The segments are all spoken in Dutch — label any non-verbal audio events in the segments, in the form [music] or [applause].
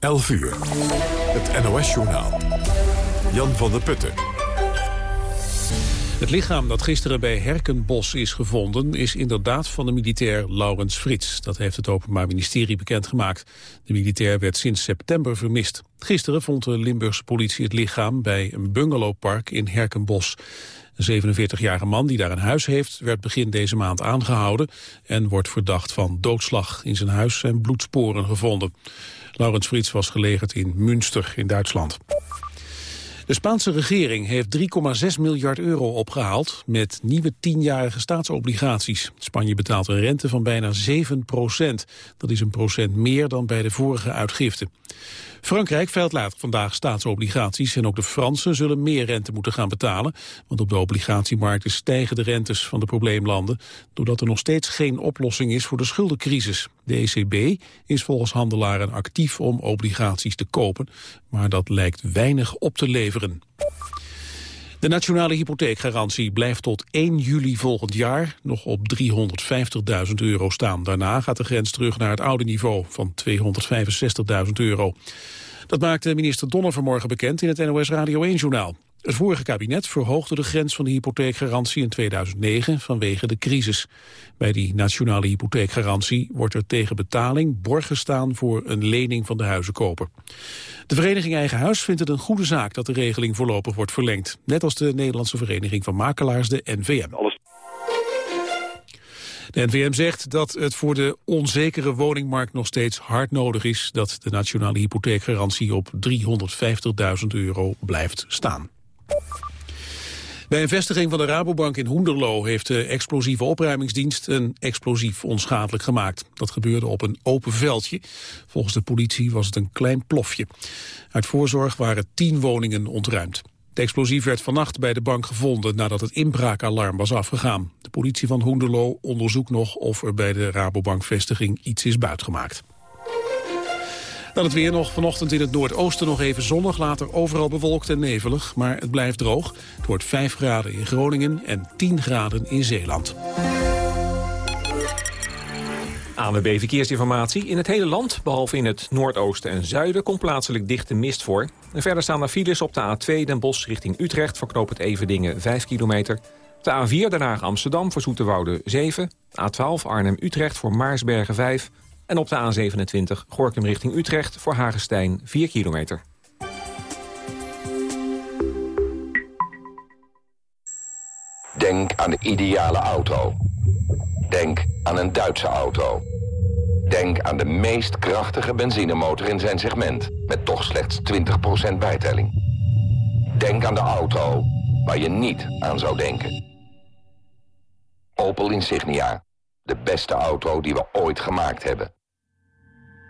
11 uur. Het NOS-journaal. Jan van der Putten. Het lichaam dat gisteren bij Herkenbos is gevonden... is inderdaad van de militair Laurens Frits. Dat heeft het Openbaar Ministerie bekendgemaakt. De militair werd sinds september vermist. Gisteren vond de Limburgse politie het lichaam... bij een bungalowpark in Herkenbos. Een 47-jarige man die daar een huis heeft... werd begin deze maand aangehouden... en wordt verdacht van doodslag. In zijn huis zijn bloedsporen gevonden. Laurens Frits was gelegerd in Münster in Duitsland. De Spaanse regering heeft 3,6 miljard euro opgehaald met nieuwe tienjarige staatsobligaties. Spanje betaalt een rente van bijna 7 procent. Dat is een procent meer dan bij de vorige uitgifte. Frankrijk veilt later vandaag staatsobligaties en ook de Fransen zullen meer rente moeten gaan betalen, want op de obligatiemarkten stijgen de rentes van de probleemlanden, doordat er nog steeds geen oplossing is voor de schuldencrisis. De ECB is volgens handelaren actief om obligaties te kopen, maar dat lijkt weinig op te leveren. De nationale hypotheekgarantie blijft tot 1 juli volgend jaar nog op 350.000 euro staan. Daarna gaat de grens terug naar het oude niveau van 265.000 euro. Dat maakte minister Donner vanmorgen bekend in het NOS Radio 1-journaal. Het vorige kabinet verhoogde de grens van de hypotheekgarantie in 2009 vanwege de crisis. Bij die nationale hypotheekgarantie wordt er tegen betaling borg gestaan voor een lening van de huizenkoper. De vereniging Eigen Huis vindt het een goede zaak dat de regeling voorlopig wordt verlengd. Net als de Nederlandse Vereniging van Makelaars, de NVM. De NVM zegt dat het voor de onzekere woningmarkt nog steeds hard nodig is dat de nationale hypotheekgarantie op 350.000 euro blijft staan. Bij een vestiging van de Rabobank in Hoenderloo heeft de explosieve opruimingsdienst een explosief onschadelijk gemaakt. Dat gebeurde op een open veldje. Volgens de politie was het een klein plofje. Uit voorzorg waren tien woningen ontruimd. Het explosief werd vannacht bij de bank gevonden nadat het inbraakalarm was afgegaan. De politie van Hoenderloo onderzoekt nog of er bij de Rabobank-vestiging iets is buitgemaakt. Dan het weer nog vanochtend in het noordoosten nog even zonnig. Later overal bewolkt en nevelig, maar het blijft droog. Het wordt 5 graden in Groningen en 10 graden in Zeeland. ANWB Verkeersinformatie. In het hele land, behalve in het noordoosten en zuiden... komt plaatselijk dichte mist voor. En verder staan er files op de A2 Den Bosch richting Utrecht... voor knoop het Everdingen 5 kilometer. De A4 Den Haag Amsterdam voor Zoeterwoude 7. A12 Arnhem-Utrecht voor Maarsbergen 5. En op de A27 Gorkum richting Utrecht voor Hagestein 4 kilometer. Denk aan de ideale auto. Denk aan een Duitse auto. Denk aan de meest krachtige benzinemotor in zijn segment... met toch slechts 20% bijtelling. Denk aan de auto waar je niet aan zou denken. Opel Insignia. De beste auto die we ooit gemaakt hebben.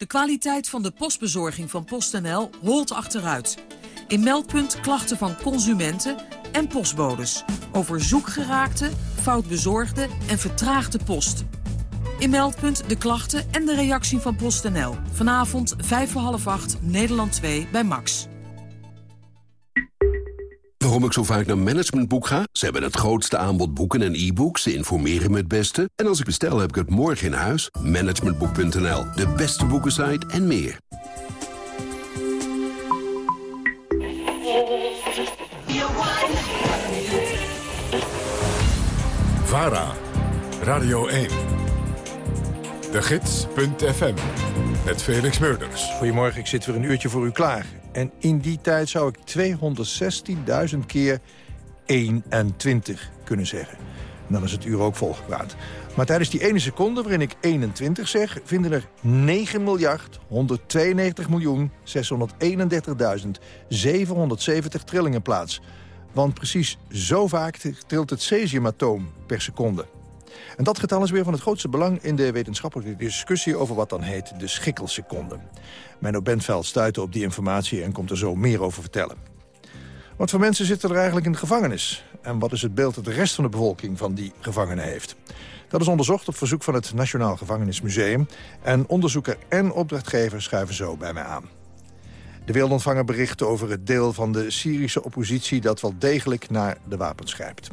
De kwaliteit van de postbezorging van PostNL holt achteruit. In Meldpunt klachten van consumenten en postbodes. Over zoekgeraakte, fout bezorgde en vertraagde post. In Meldpunt de klachten en de reactie van PostNL. Vanavond 5 voor half 8, Nederland 2 bij Max. Waarom ik zo vaak naar Managementboek ga? Ze hebben het grootste aanbod boeken en e-books. Ze informeren me het beste. En als ik bestel, heb ik het morgen in huis. Managementboek.nl, de beste boekensite en meer. VARA, Radio 1. De Gids.fm, met Felix Meurders. Goedemorgen, ik zit weer een uurtje voor u klaar. En in die tijd zou ik 216.000 keer 21 kunnen zeggen. En dan is het uur ook volgepraat. Maar tijdens die ene seconde waarin ik 21 zeg... vinden er 9 miljard 192 miljoen 631.770 trillingen plaats. Want precies zo vaak trilt het cesiumatoom per seconde. En dat getal is weer van het grootste belang in de wetenschappelijke discussie... over wat dan heet de schikkelseconde. Menno Bentveld stuitte op die informatie en komt er zo meer over vertellen. Wat voor mensen zitten er eigenlijk in de gevangenis? En wat is het beeld dat de rest van de bevolking van die gevangenen heeft? Dat is onderzocht op verzoek van het Nationaal Gevangenismuseum. En onderzoeker en opdrachtgever schuiven zo bij mij aan. De wereldontvanger bericht over het deel van de Syrische oppositie... dat wel degelijk naar de wapens grijpt.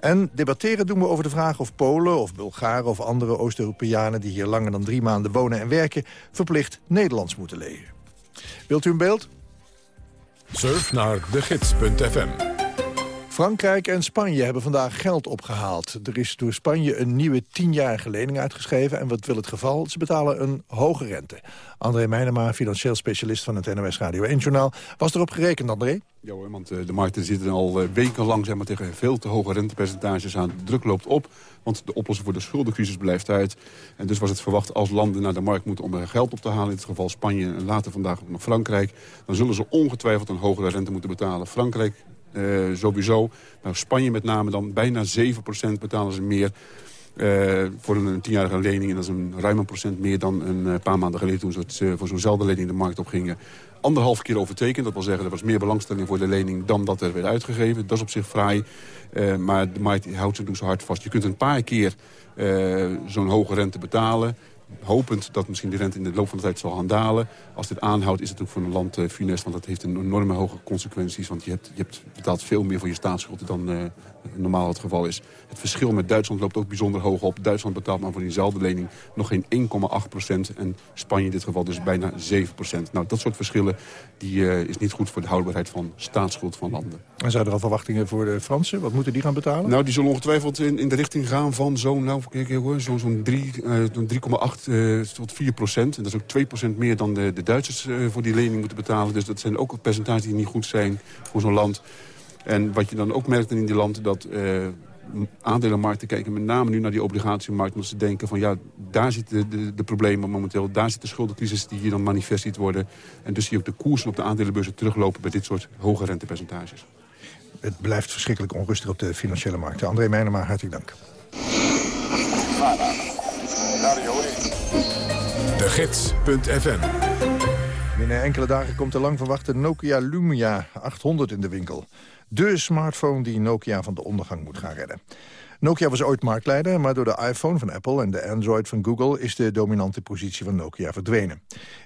En debatteren doen we over de vraag of Polen of Bulgaren... of andere Oost-Europeanen die hier langer dan drie maanden wonen en werken... verplicht Nederlands moeten leren. Wilt u een beeld? Surf naar degids.fm Frankrijk en Spanje hebben vandaag geld opgehaald. Er is door Spanje een nieuwe tienjarige lening uitgeschreven. En wat wil het geval? Ze betalen een hoge rente. André Meijnema, financieel specialist van het NOS Radio 1-journaal. Was erop gerekend, André? Ja hoor, want eh, de markten zitten al eh, wekenlang zeg maar, tegen veel te hoge rentepercentages aan. De druk loopt op, want de oplossing voor de schuldencrisis blijft uit. En dus was het verwacht als landen naar de markt moeten om er geld op te halen... in dit geval Spanje en later vandaag nog Frankrijk... dan zullen ze ongetwijfeld een hogere rente moeten betalen. Frankrijk uh, sowieso. Nou, Spanje met name dan bijna 7% betalen ze meer uh, voor een tienjarige lening. En dat is een ruim een procent meer dan een uh, paar maanden geleden... toen ze voor zo'nzelfde lening de markt op gingen. Anderhalf keer overtekend. Dat wil zeggen, er was meer belangstelling voor de lening dan dat er werd uitgegeven. Dat is op zich fraai. maar de markt houdt ze dus zo hard vast. Je kunt een paar keer zo'n hoge rente betalen hopend dat misschien de rente in de loop van de tijd zal gaan dalen. Als dit aanhoudt is het ook voor een land uh, funest, want dat heeft een enorme hoge consequenties. Want je, hebt, je hebt betaalt veel meer voor je staatsschuld dan uh, normaal het geval is. Het verschil met Duitsland loopt ook bijzonder hoog op. Duitsland betaalt maar voor diezelfde lening nog geen 1,8 procent. En Spanje in dit geval dus bijna 7 procent. Nou, dat soort verschillen die, uh, is niet goed voor de houdbaarheid van staatsschuld van landen. En zijn er al verwachtingen voor de Fransen? Wat moeten die gaan betalen? Nou, die zullen ongetwijfeld in, in de richting gaan van zo'n nou, zo'n zo 3,8 uh, tot 4 procent. En dat is ook 2 procent meer dan de, de Duitsers uh, voor die lening moeten betalen. Dus dat zijn ook percentages die niet goed zijn voor zo'n land. En wat je dan ook merkt in die landen... dat uh, aandelenmarkten kijken met name nu naar die obligatiemarkt... omdat ze denken van ja, daar zitten de, de, problemen momenteel. Daar zit de schuldencrisis die hier dan manifest ziet worden. En dus zie je ook de koersen op de aandelenbeurzen teruglopen... bij dit soort hoge rentepercentages. Het blijft verschrikkelijk onrustig op de financiële markten. André Meijnema, hartelijk dank. De Gids.fm Binnen enkele dagen komt de lang verwachte Nokia Lumia 800 in de winkel. De smartphone die Nokia van de ondergang moet gaan redden. Nokia was ooit marktleider, maar door de iPhone van Apple en de Android van Google is de dominante positie van Nokia verdwenen.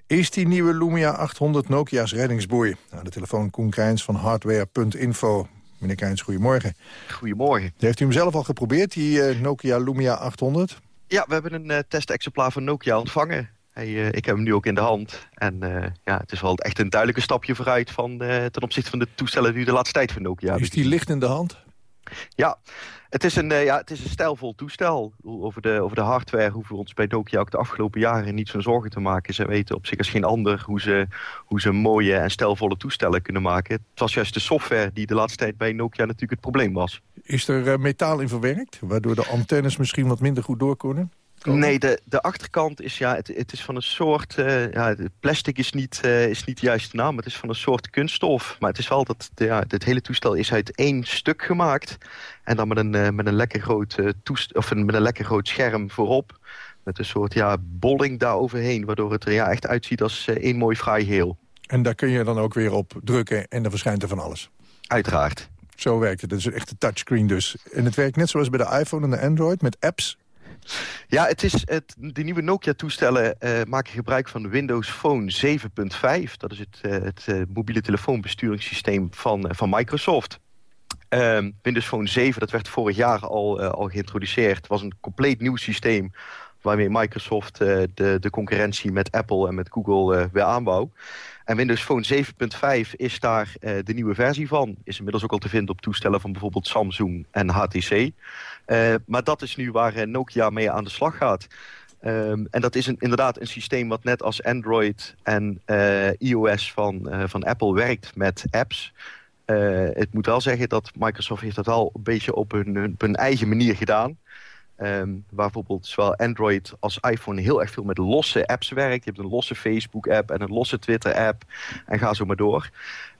Is die nieuwe Lumia 800 Nokia's reddingsboei? Aan de telefoon Koen Krijns van hardware.info. Meneer Krijns, goedemorgen. Goedemorgen. Heeft u hem zelf al geprobeerd, die uh, Nokia Lumia 800? Ja, we hebben een uh, testexemplaar van Nokia ontvangen. Hey, uh, ik heb hem nu ook in de hand. En uh, ja, het is wel echt een duidelijke stapje vooruit van, ten opzichte van de toestellen die de laatste tijd van Nokia Is die licht in de hand? Ja, het is een, ja, het is een stijlvol toestel. Over de, over de hardware hoeven we ons bij Nokia ook de afgelopen jaren niet zo'n zorgen te maken. Ze weten op zich als geen ander hoe ze, hoe ze mooie en stijlvolle toestellen kunnen maken. Het was juist de software die de laatste tijd bij Nokia natuurlijk het probleem was. Is er metaal in verwerkt, waardoor de antennes misschien wat minder goed door kunnen? Nee, de, de achterkant is, ja, het, het is van een soort... Uh, ja, plastic is niet, uh, is niet de juiste naam. Het is van een soort kunststof. Maar het is wel dat... Ja, het hele toestel is uit één stuk gemaakt. En dan met een, uh, met een, lekker, groot, toest of een, met een lekker groot scherm voorop. Met een soort ja, bolling daar overheen. Waardoor het er ja, echt uitziet als één mooi fraai geheel. En daar kun je dan ook weer op drukken en dan verschijnt er van alles? Uiteraard. Zo werkt het. Het is een echte touchscreen dus. En het werkt net zoals bij de iPhone en de Android met apps ja, het is het, de nieuwe Nokia-toestellen uh, maken gebruik van Windows Phone 7.5. Dat is het, uh, het uh, mobiele telefoonbesturingssysteem van, van Microsoft. Ehm, Windows Phone 7, dat werd vorig jaar al, al geïntroduceerd. Was een compleet nieuw systeem waarmee Microsoft de, de concurrentie met Apple en met Google weer aanbouwt. En Windows Phone 7.5 is daar de nieuwe versie van. Is inmiddels ook al te vinden op toestellen van bijvoorbeeld Samsung en HTC. Uh, maar dat is nu waar uh, Nokia mee aan de slag gaat. Um, en dat is inderdaad een systeem wat net als Android en uh, iOS van, van Apple werkt met apps. het moet wel zeggen dat Microsoft heeft dat al een beetje op hun, hun eigen manier gedaan. Um, waar bijvoorbeeld zowel Android als iPhone heel erg veel met losse apps werkt. Je hebt een losse Facebook-app en een losse Twitter-app en ga zo maar door.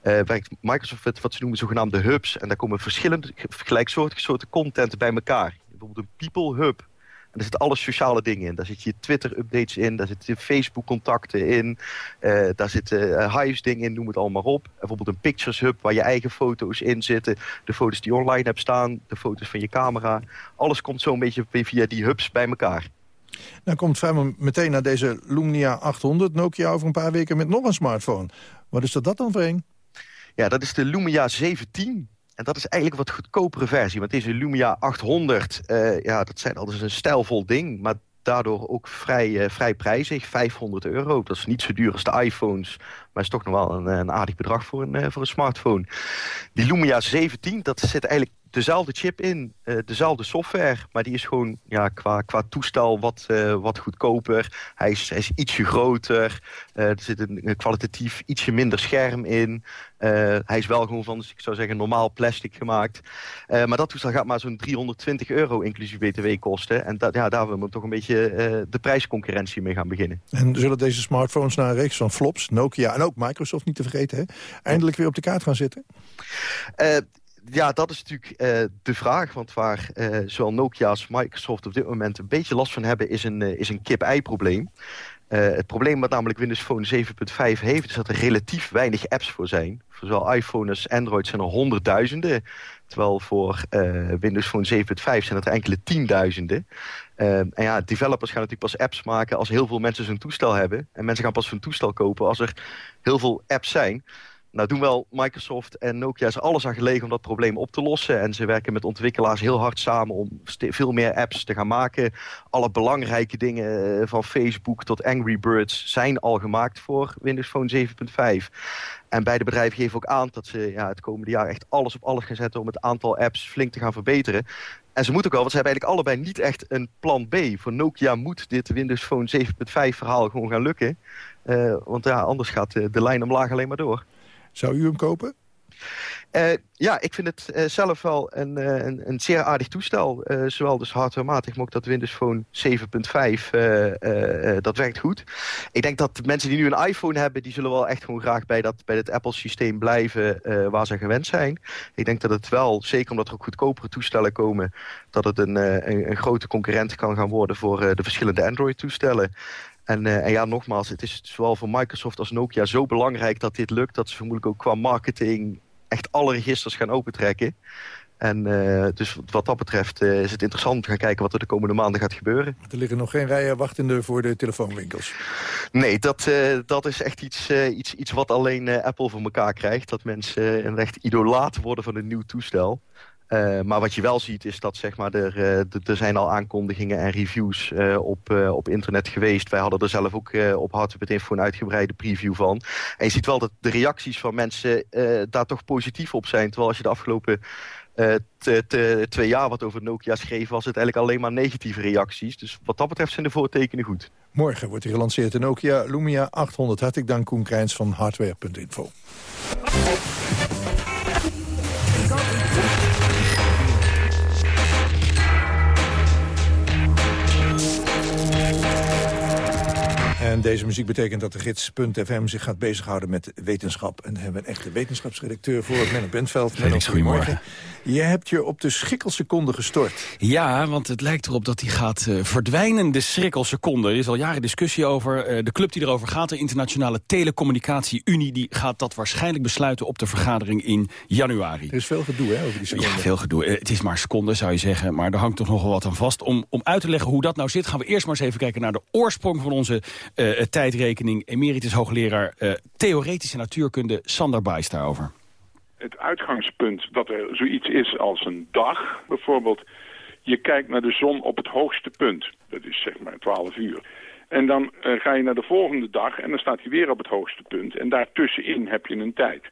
Uh, werkt Microsoft met wat ze noemen zogenaamde hubs. En daar komen verschillende gelijksoortige soorten content bij elkaar. bijvoorbeeld een People Hub. En daar zitten alle sociale dingen in. Daar zit je Twitter-updates in, daar zitten Facebook-contacten in. Uh, daar zitten uh, Hives-dingen in, noem het allemaal op. bijvoorbeeld een Pictures Hub waar je eigen foto's in zitten. De foto's die je online hebt staan, de foto's van je camera. Alles komt zo'n beetje via die hubs bij elkaar. Dan komt vrijwel meteen naar deze Lumia 800 Nokia over een paar weken met nog een smartphone. Wat is dat dan voor een? Ja, dat is de Lumia 17. En dat is eigenlijk wat goedkopere versie. Want deze Lumia 800, uh, ja, dat zijn altijd een stijlvol ding. Maar daardoor ook vrij, uh, vrij prijzig, 500 euro. Dat is niet zo duur als de iPhones, maar is toch nog wel een, een aardig bedrag voor een, uh, voor een smartphone. Die Lumia 17, dat zit eigenlijk dezelfde chip in, uh, dezelfde software. Maar die is gewoon ja, qua, qua toestel wat, uh, wat goedkoper. Hij is, hij is ietsje groter. Er zit een, kwalitatief ietsje minder scherm in. hij is wel gewoon van, dus ik zou zeggen, normaal plastic gemaakt. maar dat toestel gaat maar zo'n 320 euro inclusief btw kosten. En ja, daar willen we toch een beetje de prijsconcurrentie mee gaan beginnen. En zullen deze smartphones na een reeks van flops, Nokia en ook Microsoft niet te vergeten... Hè, eindelijk weer op de kaart gaan zitten? ja, dat is natuurlijk uh, de vraag. Want waar uh, zowel Nokia als Microsoft op dit moment een beetje last van hebben... is een, is een kip-ei-probleem. Het probleem wat namelijk Windows Phone 7.5 heeft... is dat er relatief weinig apps voor zijn. Voor zowel iPhone als Android zijn er honderdduizenden. Terwijl voor Windows Phone 7.5 zijn het er enkele tienduizenden. en ja, developers gaan natuurlijk pas apps maken... als heel veel mensen zo'n toestel hebben. En mensen gaan pas zo'n toestel kopen als er heel veel apps zijn... Nou doen wel Microsoft en Nokia is alles aan gelegen om dat probleem op te lossen. En ze werken met ontwikkelaars heel hard samen om veel meer apps te gaan maken. Alle belangrijke dingen eh, van Facebook tot Angry Birds zijn al gemaakt voor Windows Phone 7.5. En beide bedrijven geven ook aan dat ze ja, het komende jaar echt alles op alles gaan zetten... om het aantal apps flink te gaan verbeteren. En ze moeten ook wel, want ze hebben eigenlijk allebei niet echt een plan B. Voor Nokia moet dit Windows Phone 7.5 verhaal gewoon gaan lukken. Uh, want ja, anders gaat de, de lijn omlaag alleen maar door. Zou u hem kopen? Uh, ja, ik vind het uh, zelf wel een, uh, een, een, zeer aardig toestel. zowel dus hardwarematig, maar ook dat Windows Phone 7.5, dat werkt goed. Ik denk dat mensen die nu een iPhone hebben... die zullen wel echt gewoon graag bij, dat, bij Apple-systeem blijven waar ze gewend zijn. Ik denk dat het wel, zeker omdat er ook goedkopere toestellen komen... dat het een, een, een grote concurrent kan gaan worden voor de verschillende Android-toestellen. En, uh, en, ja, nogmaals, het is zowel voor Microsoft als Nokia zo belangrijk dat dit lukt... dat ze vermoedelijk ook qua marketing echt alle registers gaan opentrekken. En uh, dus wat dat betreft uh, is het interessant om te gaan kijken wat er de komende maanden gaat gebeuren. Er liggen nog geen rijen wachtende voor de telefoonwinkels. Nee, dat, uh, dat is echt iets, iets, iets wat alleen Apple voor elkaar krijgt. Dat mensen een echt idolaat worden van een nieuw toestel. Uh, maar wat je wel ziet is dat zeg maar, er, uh, er zijn al aankondigingen en reviews uh, op, op internet geweest. Wij hadden er zelf ook op Hardware.info een uitgebreide preview van. En je ziet wel dat de reacties van mensen daar toch positief op zijn. Terwijl als je de afgelopen twee jaar wat over Nokia schreef... was het eigenlijk alleen maar negatieve reacties. Dus wat dat betreft zijn de voortekenen goed. Morgen wordt hij gelanceerd de Nokia Lumia 800. Hartelijk dank Koen Krijns van Hardware.info. En deze muziek betekent dat de gids.fm zich gaat bezighouden met wetenschap. En hebben we een echte wetenschapsredacteur voor, [laughs] Menno Bentveld. Felix, goedemorgen. Je hebt je op de schrikkelseconde gestort. Ja, want het lijkt erop dat die gaat uh, verdwijnen, de schrikkelseconde. Er is al jaren discussie over. Uh, de club die erover gaat, de Internationale Telecommunicatie Unie... die gaat dat waarschijnlijk besluiten op de vergadering in januari. Er is veel gedoe hè, over die seconde. Ja, veel gedoe. Uh, het is maar seconde, zou je zeggen. Maar er hangt toch nog wel wat aan vast. Om, om uit te leggen hoe dat nou zit... gaan we eerst maar eens even kijken naar de oorsprong van onze tijdrekening. Emeritus hoogleraar Theoretische Natuurkunde Sander Bijs daarover het uitgangspunt dat er zoiets is als een dag. Bijvoorbeeld, je kijkt naar de zon op het hoogste punt. Dat is zeg maar 12 uur. En dan uh, ga je naar de volgende dag en dan staat hij weer op het hoogste punt. En daartussenin heb je een tijd.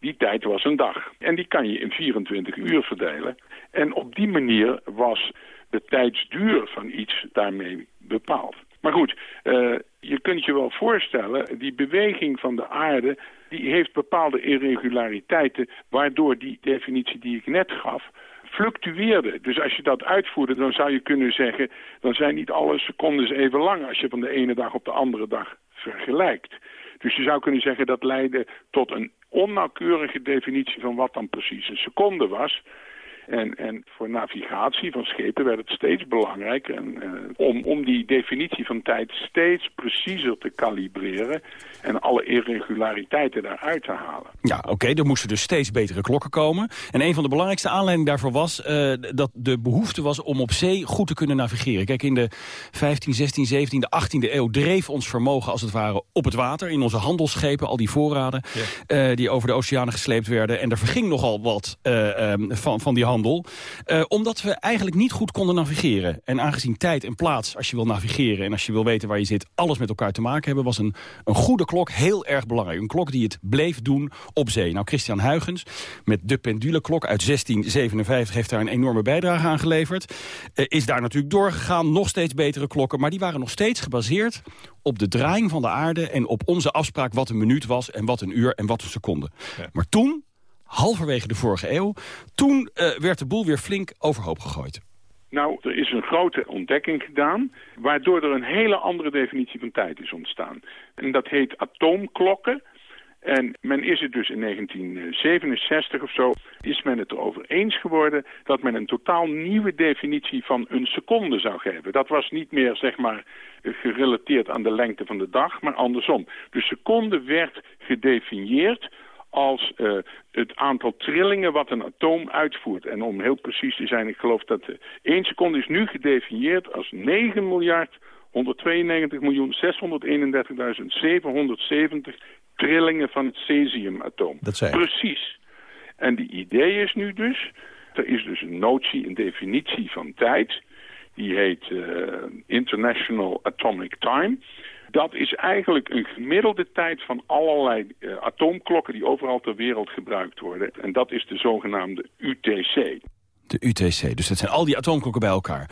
Die tijd was een dag. En die kan je in 24 uur verdelen. En op die manier was de tijdsduur van iets daarmee bepaald. Maar goed, uh, je kunt je wel voorstellen, die beweging van de aarde die heeft bepaalde irregulariteiten... waardoor die definitie die ik net gaf fluctueerde. Dus als je dat uitvoerde, dan zou je kunnen zeggen... dan zijn niet alle secondes even lang als je van de ene dag op de andere dag vergelijkt. Dus je zou kunnen zeggen dat leidde tot een onnauwkeurige definitie van wat dan precies een seconde was. En, en voor navigatie van schepen werd het steeds belangrijker en, eh, om, om die definitie van tijd steeds preciezer te kalibreren en alle irregulariteiten daaruit te halen. Ja, oké, er moesten dus steeds betere klokken komen. En een van de belangrijkste aanleidingen daarvoor was uh, dat de behoefte was om op zee goed te kunnen navigeren. Kijk, in de 15, 16, 17, 18e eeuw dreef ons vermogen als het ware op het water. In onze handelsschepen, al die voorraden uh, die over de oceanen gesleept werden. En er verging nogal wat uh, um, van, van die handel. Omdat we eigenlijk niet goed konden navigeren. En aangezien tijd en plaats, als je wil navigeren en als je wil weten waar je zit, alles met elkaar te maken hebben, was een, een goede klok heel erg belangrijk. Een klok die het bleef doen op zee. Nou, Christian Huygens met de penduleklok uit 1657 heeft daar een enorme bijdrage aan geleverd. Uh, is daar natuurlijk doorgegaan, nog steeds betere klokken. Maar die waren nog steeds gebaseerd op de draaiing van de aarde... en op onze afspraak wat een minuut was en wat een uur en wat een seconde. Ja. Maar toen, halverwege de vorige eeuw... toen uh, werd de boel weer flink overhoop gegooid. Nou, er is een grote ontdekking gedaan... waardoor er een hele andere definitie van tijd is ontstaan. En dat heet atoomklokken... En men is het dus in 1967 of zo, is men het erover eens geworden dat men een totaal nieuwe definitie van een seconde zou geven. Dat was niet meer, zeg maar, gerelateerd aan de lengte van de dag, maar andersom. De seconde werd gedefinieerd als uh, het aantal trillingen wat een atoom uitvoert. En om heel precies te zijn, ik geloof dat uh, 1 seconde is nu gedefinieerd als 9 miljard 192 miljoen 631.770 trillingen van het cesiumatoom. Dat zei Precies. En die idee is nu dus, er is dus een notie, een definitie van tijd. Die heet uh, International Atomic Time. Dat is eigenlijk een gemiddelde tijd van allerlei uh, atoomklokken die overal ter wereld gebruikt worden. En dat is de zogenaamde UTC. De UTC, dus dat zijn al die atoomklokken bij elkaar.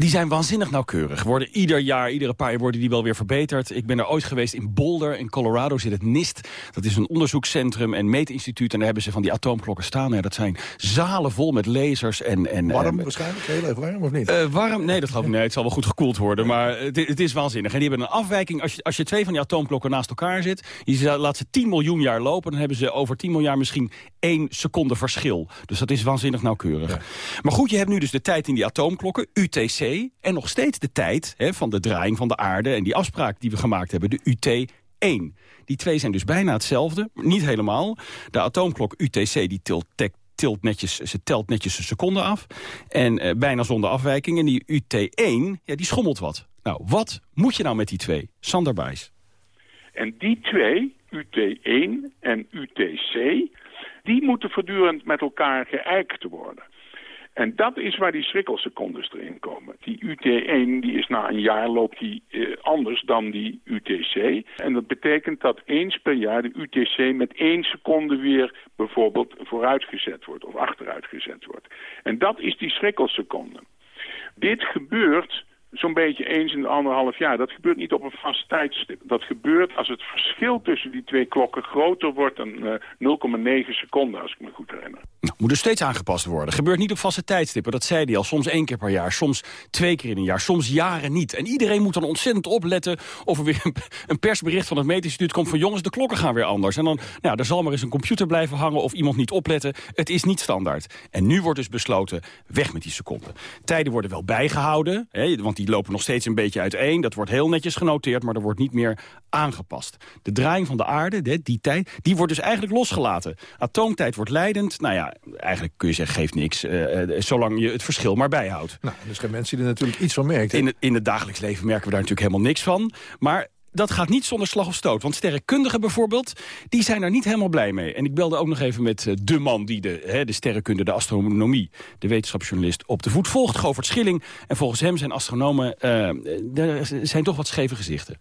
Die zijn waanzinnig nauwkeurig. Worden ieder jaar, iedere paar jaar worden die wel weer verbeterd. Ik ben er ooit geweest in Boulder, in Colorado zit het NIST. Dat is een onderzoekscentrum en meetinstituut. En daar hebben ze van die atoomklokken staan. Ja, dat zijn zalen vol met lasers. En, en, warm en, waarschijnlijk? Heel erg warm of niet? Uh, warm? Nee, dat geloof ik niet. Het zal wel goed gekoeld worden. Maar het, het, is waanzinnig. En die hebben een afwijking. Als je, als je twee van die atoomklokken naast elkaar zit... je laat ze 10 miljoen jaar lopen... dan hebben ze over 10 miljoen jaar misschien één seconde verschil. Dus dat is waanzinnig nauwkeurig. Ja. Maar goed, je hebt nu dus de tijd in die atoomklokken, UTC... en nog steeds de tijd hè, van de draaiing van de aarde... en die afspraak die we gemaakt hebben, de UT1. Die twee zijn dus bijna hetzelfde, niet helemaal. De atoomklok UTC die tilt, netjes, ze telt netjes een seconde af. En uh, bijna zonder afwijking. En die UT1, ja, die schommelt wat. Nou, wat moet je nou met die twee? Sander Bijs. En die twee, UT1 en UTC, die moeten voortdurend met elkaar geëikt worden. En dat is waar die schrikkelsecondes erin komen. Die UT1 die is na een jaar loopt die eh, anders dan die UTC. En dat betekent dat eens per jaar de UTC met één seconde weer bijvoorbeeld vooruitgezet wordt of achteruitgezet wordt. En dat is die schrikkelseconde. Dit gebeurt zo'n beetje eens in de anderhalf jaar. Dat gebeurt niet op een vast tijdstip. Dat gebeurt als het verschil tussen die twee klokken groter wordt dan uh, 0,9 seconden, als ik me goed herinner. Nou, moet dus steeds aangepast worden. Gebeurt niet op vaste tijdstippen, dat zei hij al. Soms één keer per jaar, soms twee keer in een jaar, soms jaren niet. En iedereen moet dan ontzettend opletten of er weer een persbericht van het meetinstituut komt van jongens, de klokken gaan weer anders. En dan, nou, er zal maar eens een computer blijven hangen of iemand niet opletten. Het is niet standaard. En nu wordt dus besloten, weg met die seconden. Tijden worden wel bijgehouden, hè, want die lopen nog steeds een beetje uiteen. Dat wordt heel netjes genoteerd, maar er wordt niet meer aangepast. De draaiing van de aarde, die tijd, die wordt dus eigenlijk losgelaten. Atoomtijd wordt leidend. Nou ja, eigenlijk kun je zeggen, geeft niks. Uh, uh, zolang je het verschil maar bijhoudt. Nou, er zijn mensen die er natuurlijk iets van merken. In in het dagelijks leven merken we daar natuurlijk helemaal niks van. Maar dat gaat niet zonder slag of stoot. Want sterrenkundigen bijvoorbeeld, die zijn er niet helemaal blij mee. En ik belde ook nog even met de man die de, hè, de sterrenkunde, de astronomie... de wetenschapsjournalist op de voet volgt, Govert Schilling. En volgens hem zijn astronomen, er zijn toch wat scheve gezichten.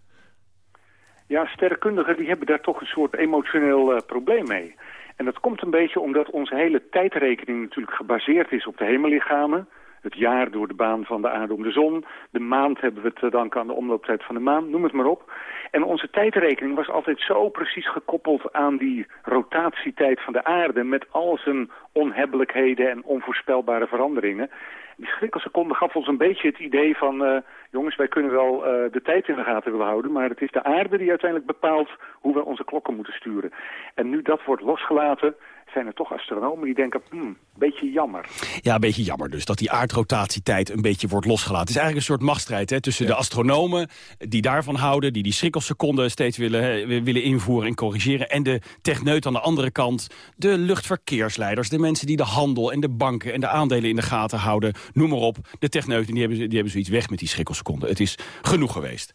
Ja, sterrenkundigen die hebben daar toch een soort emotioneel uh, probleem mee. En dat komt een beetje omdat onze hele tijdrekening natuurlijk gebaseerd is op de hemellichamen het jaar door de baan van de aarde om de zon. De maand hebben we te danken aan de omlooptijd van de maan, noem het maar op. En onze tijdrekening was altijd zo precies gekoppeld aan die rotatietijd van de aarde... met al zijn onhebbelijkheden en onvoorspelbare veranderingen. Die schrikkelseconde gaf ons een beetje het idee van... Uh, jongens, wij kunnen wel uh, de tijd in de gaten willen houden... maar het is de aarde die uiteindelijk bepaalt hoe we onze klokken moeten sturen. En nu dat wordt losgelaten zijn er toch astronomen die denken, hmm, beetje jammer. Ja, een beetje jammer dus, dat die aardrotatietijd een beetje wordt losgelaten. Het is eigenlijk een soort machtsstrijd hè, tussen de astronomen die daarvan houden... die die schrikkelseconden steeds willen, hè, willen invoeren en corrigeren... en de techneut aan de andere kant, de luchtverkeersleiders... de mensen die de handel en de banken en de aandelen in de gaten houden... noem maar op, de techneuten die hebben, die hebben zoiets weg met die schrikkelseconden. Het is genoeg geweest.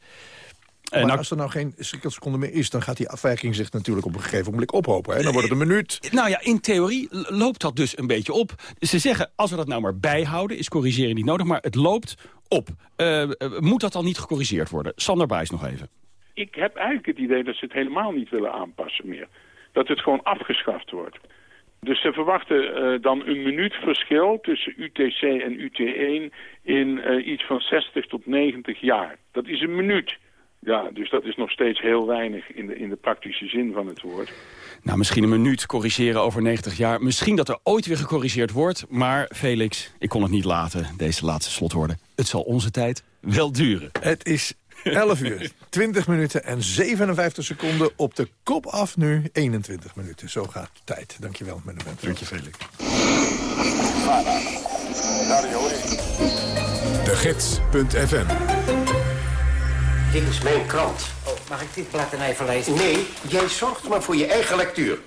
Maar nou- als er nou geen schrikkelseconde meer is... dan gaat die afwijking zich natuurlijk op een gegeven moment ophopen. Hè? Dan wordt het een minuut. Nou ja, in theorie loopt dat dus een beetje op. Ze zeggen, als we dat nou maar bijhouden, is corrigeren niet nodig, maar het loopt op. Eh, eh, moet dat dan niet gecorrigeerd worden? Sander Buijs nog even. Ik heb eigenlijk het idee dat ze het helemaal niet willen aanpassen meer. Dat het gewoon afgeschaft wordt. Dus ze verwachten eh, dan een minuut verschil tussen UTC en UT1 in eh, iets van 60 tot 90 jaar. Dat is een minuut. Ja, dus dat is nog steeds heel weinig in de, in de praktische zin van het woord. Nou, misschien een minuut corrigeren over 90 jaar. Misschien dat er ooit weer gecorrigeerd wordt. Maar Felix, ik kon het niet laten, deze laatste slotwoorden. Het zal onze tijd wel duren. Het is 11 uur, [laughs] 20 minuten en 57 seconden. Op de kop af nu 21 minuten. Zo gaat de tijd. Dankjewel, meneer Bent. Dank je, Felix. De Gids.fm Dit is mijn krant. Oh, mag ik dit blad dan even lezen? Nee, jij zorgt maar voor je eigen lectuur.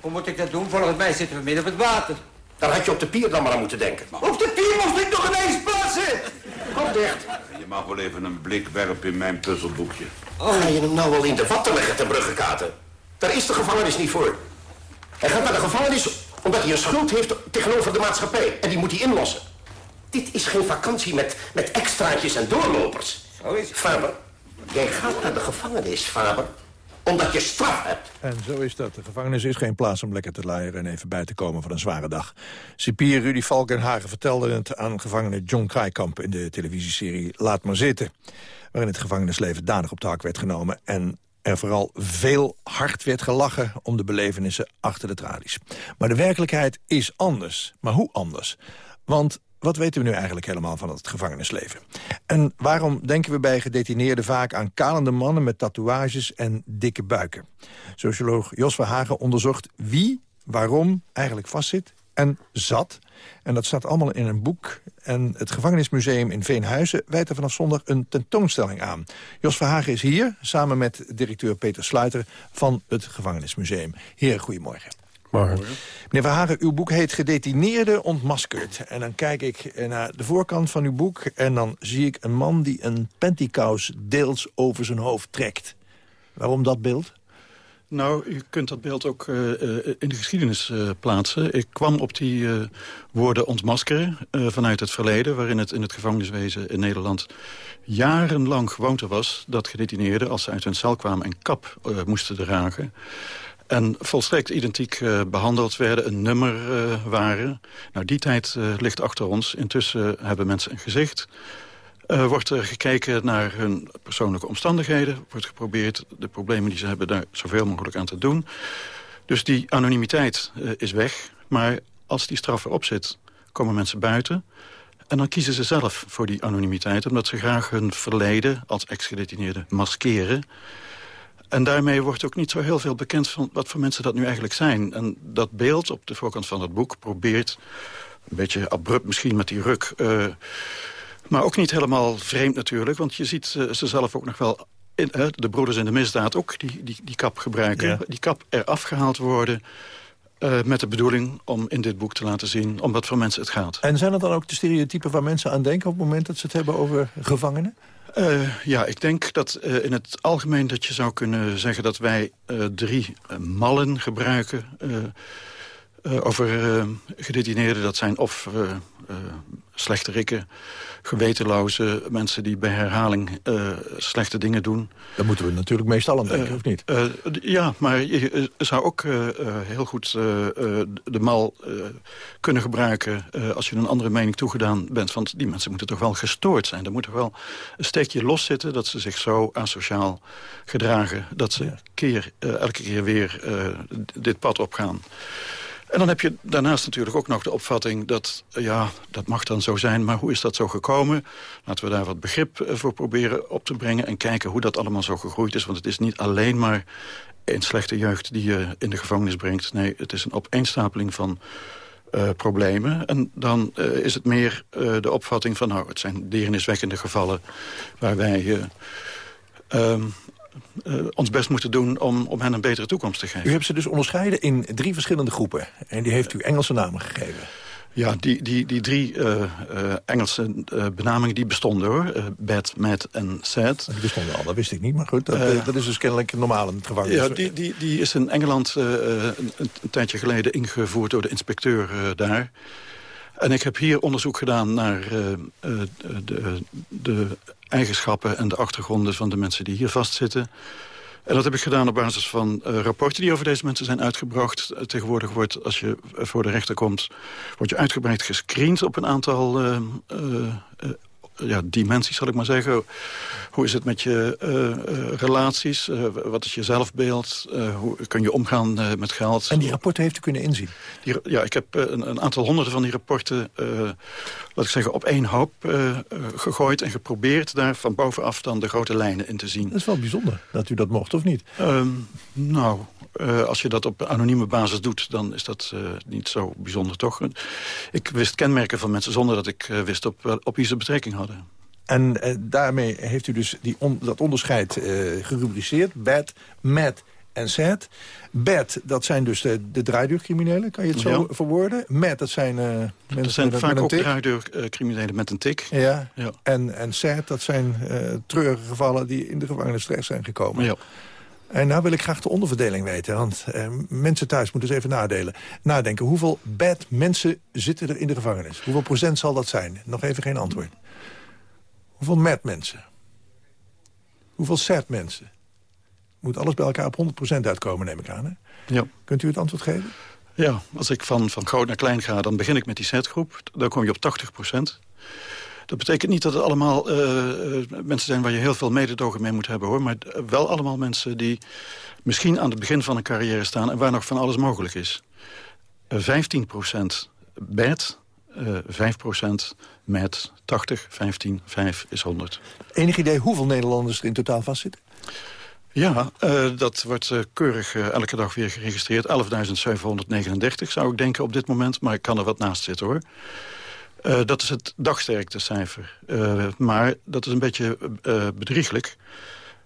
Hoe moet ik dat doen? Volgens mij zitten we midden op het water. Daar had je op de pier dan maar aan moeten denken. Op de pier moest ik nog ineens plaatsen! Kom dicht. Je mag wel even een blik werpen in mijn puzzelboekje. Oh, ga je hem nou wel in de watten leggen ten Bruggekaten? Daar is de gevangenis niet voor. Hij gaat naar de gevangenis omdat hij een schuld heeft tegenover de maatschappij. En die moet hij inlossen. Dit is geen vakantie met, met extraatjes en doorlopers. Zo is het. Faber, jij gaat naar de gevangenis, Faber. Omdat je straf hebt. En zo is dat. De gevangenis is geen plaats om lekker te luieren en even bij te komen van een zware dag. Cipier Rudy Valkenhagen vertelde het aan gevangene John Krijkamp in de televisieserie Laat maar zitten. Waarin het gevangenisleven danig op de hak werd genomen en er vooral veel hard werd gelachen om de belevenissen achter de tralies. Maar de werkelijkheid is anders. Maar hoe anders? Want wat weten we nu eigenlijk helemaal van het gevangenisleven? En waarom denken we bij gedetineerden vaak aan kalende mannen met tatoeages en dikke buiken? Socioloog Jos Verhagen onderzocht wie, waarom eigenlijk vastzit en zat. En dat staat allemaal in een boek. En het gevangenismuseum in Veenhuizen wijdt er vanaf zondag een tentoonstelling aan. Jos Verhagen is hier, samen met directeur Peter Sluiter van het gevangenismuseum. Heren, goedemorgen. Meneer Verhagen, uw boek heet Gedetineerde ontmaskerd. En dan kijk ik naar de voorkant van uw boek... en dan zie ik een man die een pantykous deels over zijn hoofd trekt. Waarom dat beeld? Nou, u kunt dat beeld ook uh, uh, in de geschiedenis uh, plaatsen. Ik kwam op die woorden ontmaskeren vanuit het verleden... waarin het in het gevangeniswezen in Nederland jarenlang gewoonte was... dat gedetineerden, als ze uit hun cel kwamen, een kap moesten dragen... En volstrekt identiek uh, behandeld werden, een nummer uh, waren. Nou, die tijd uh, ligt achter ons. Intussen hebben mensen een gezicht. wordt er gekeken naar hun persoonlijke omstandigheden. Wordt geprobeerd de problemen die ze hebben daar zoveel mogelijk aan te doen. Dus die anonimiteit is weg. Maar als die straf erop zit, komen mensen buiten... En dan kiezen ze zelf voor die anonimiteit... omdat ze graag hun verleden als ex-gedetineerde maskeren... En daarmee wordt ook niet zo heel veel bekend van wat voor mensen dat nu eigenlijk zijn. En dat beeld op de voorkant van het boek probeert, een beetje abrupt misschien met die ruk... Uh, maar ook niet helemaal vreemd natuurlijk, want je ziet uh, ze zelf ook nog wel... In, uh, de broeders in de misdaad ook die, die, die kap gebruiken. Ja. Die kap eraf gehaald worden... Uh, met de bedoeling om in dit boek te laten zien om wat voor mensen het gaat. En zijn dat dan ook de stereotypen waar mensen aan denken... op het moment dat ze het hebben over gevangenen? Uh, ja, ik denk dat uh, in het algemeen dat je zou kunnen zeggen... dat wij uh, drie mallen gebruiken over gedetineerden. Dat zijn of slechterikken, gewetenloze mensen... die bij herhaling slechte dingen doen. Daar moeten we natuurlijk meestal aan denken, of niet? ja, maar je zou ook heel goed de mal kunnen gebruiken... als je een andere mening toegedaan bent. Want die mensen moeten toch wel gestoord zijn. Er moet toch wel een steekje los zitten... dat ze zich zo asociaal gedragen... dat ze keer, elke keer weer dit pad opgaan. En dan heb je daarnaast natuurlijk ook nog de opvatting dat... ja, dat mag dan zo zijn, maar hoe is dat zo gekomen? Laten we daar wat begrip voor proberen op te brengen... en kijken hoe dat allemaal zo gegroeid is. Want het is niet alleen maar één slechte jeugd die je in de gevangenis brengt. Nee, het is een opeenstapeling van uh, problemen. En dan uh, is het meer de opvatting van... nou, het zijn deerniswekkende gevallen waar wij... ons best moeten doen om, om hen een betere toekomst te geven. U hebt ze dus onderscheiden in drie verschillende groepen. En die heeft u Engelse namen gegeven. Ja, die, die, die drie uh, uh, Engelse uh, benamingen die bestonden hoor. bad, mad en sad. Die bestonden al, dat wist ik niet. Maar goed, dat, dat is dus kennelijk normaal in het gevangenis. Ja, die, die, die is in Engeland een, een, tijdje geleden ingevoerd door de inspecteur daar. En ik heb hier onderzoek gedaan naar de, de eigenschappen en de achtergronden van de mensen die hier vastzitten. En dat heb ik gedaan op basis van uh, rapporten die over deze mensen zijn uitgebracht. Uh, tegenwoordig wordt, als je voor de rechter komt... word je uitgebreid gescreend op een aantal ja, dimensies, zal ik maar zeggen. Hoe is het met je uh, relaties? Uh, wat is je zelfbeeld? Uh, hoe kun je omgaan met geld? En die rapporten heeft u kunnen inzien? Die, ja, ik heb een, een, aantal honderden van die rapporten... laat ik zeggen, op één hoop gegooid en geprobeerd... daar van bovenaf dan de grote lijnen in te zien. Dat is wel bijzonder dat u dat mocht, of niet? Um, nou, uh, als je dat op anonieme basis doet, dan is dat uh, niet zo bijzonder, toch? Ik wist kenmerken van mensen zonder dat ik uh, wist op, op wie ze betrekking hadden. En daarmee heeft u dus die on dat onderscheid gerubriceerd. Bad, mad en sad. Bad, dat zijn dus de, de draaideurcriminelen, kan je het zo ja. verwoorden? Mad, dat zijn mensen Dat zijn met, vaak met ook draaideurcriminelen met een tik. Ja, ja. En, en sad, dat zijn treurige gevallen die in de gevangenis terecht zijn gekomen. Ja. En nou wil ik graag de onderverdeling weten. Want eh, mensen thuis moeten eens even nadelen. nadenken. Hoeveel bad mensen zitten er in de gevangenis? Hoeveel procent zal dat zijn? Nog even geen antwoord. Hoeveel mad mensen? Hoeveel sad mensen? Moet alles bij elkaar op 100% uitkomen, neem ik aan. Hè? Ja. Kunt u het antwoord geven? Ja, als ik van, van groot naar klein ga, dan begin ik met die setgroep. Dan kom je op 80 dat betekent niet dat het allemaal uh, mensen zijn waar je heel veel mededogen mee moet hebben. hoor. Maar wel allemaal mensen die misschien aan het begin van een carrière staan... en waar nog van alles mogelijk is. Uh, 15% bad, uh, 5% met 80, 15, 5 is 100. Enig idee hoeveel Nederlanders er in totaal vastzitten? Ja, uh, dat wordt uh, keurig elke dag weer geregistreerd. 11.739 zou ik denken op dit moment. Maar ik kan er wat naast zitten hoor. Uh, dat is het dagsterktecijfer. Uh, maar dat is een beetje uh, bedrieglijk.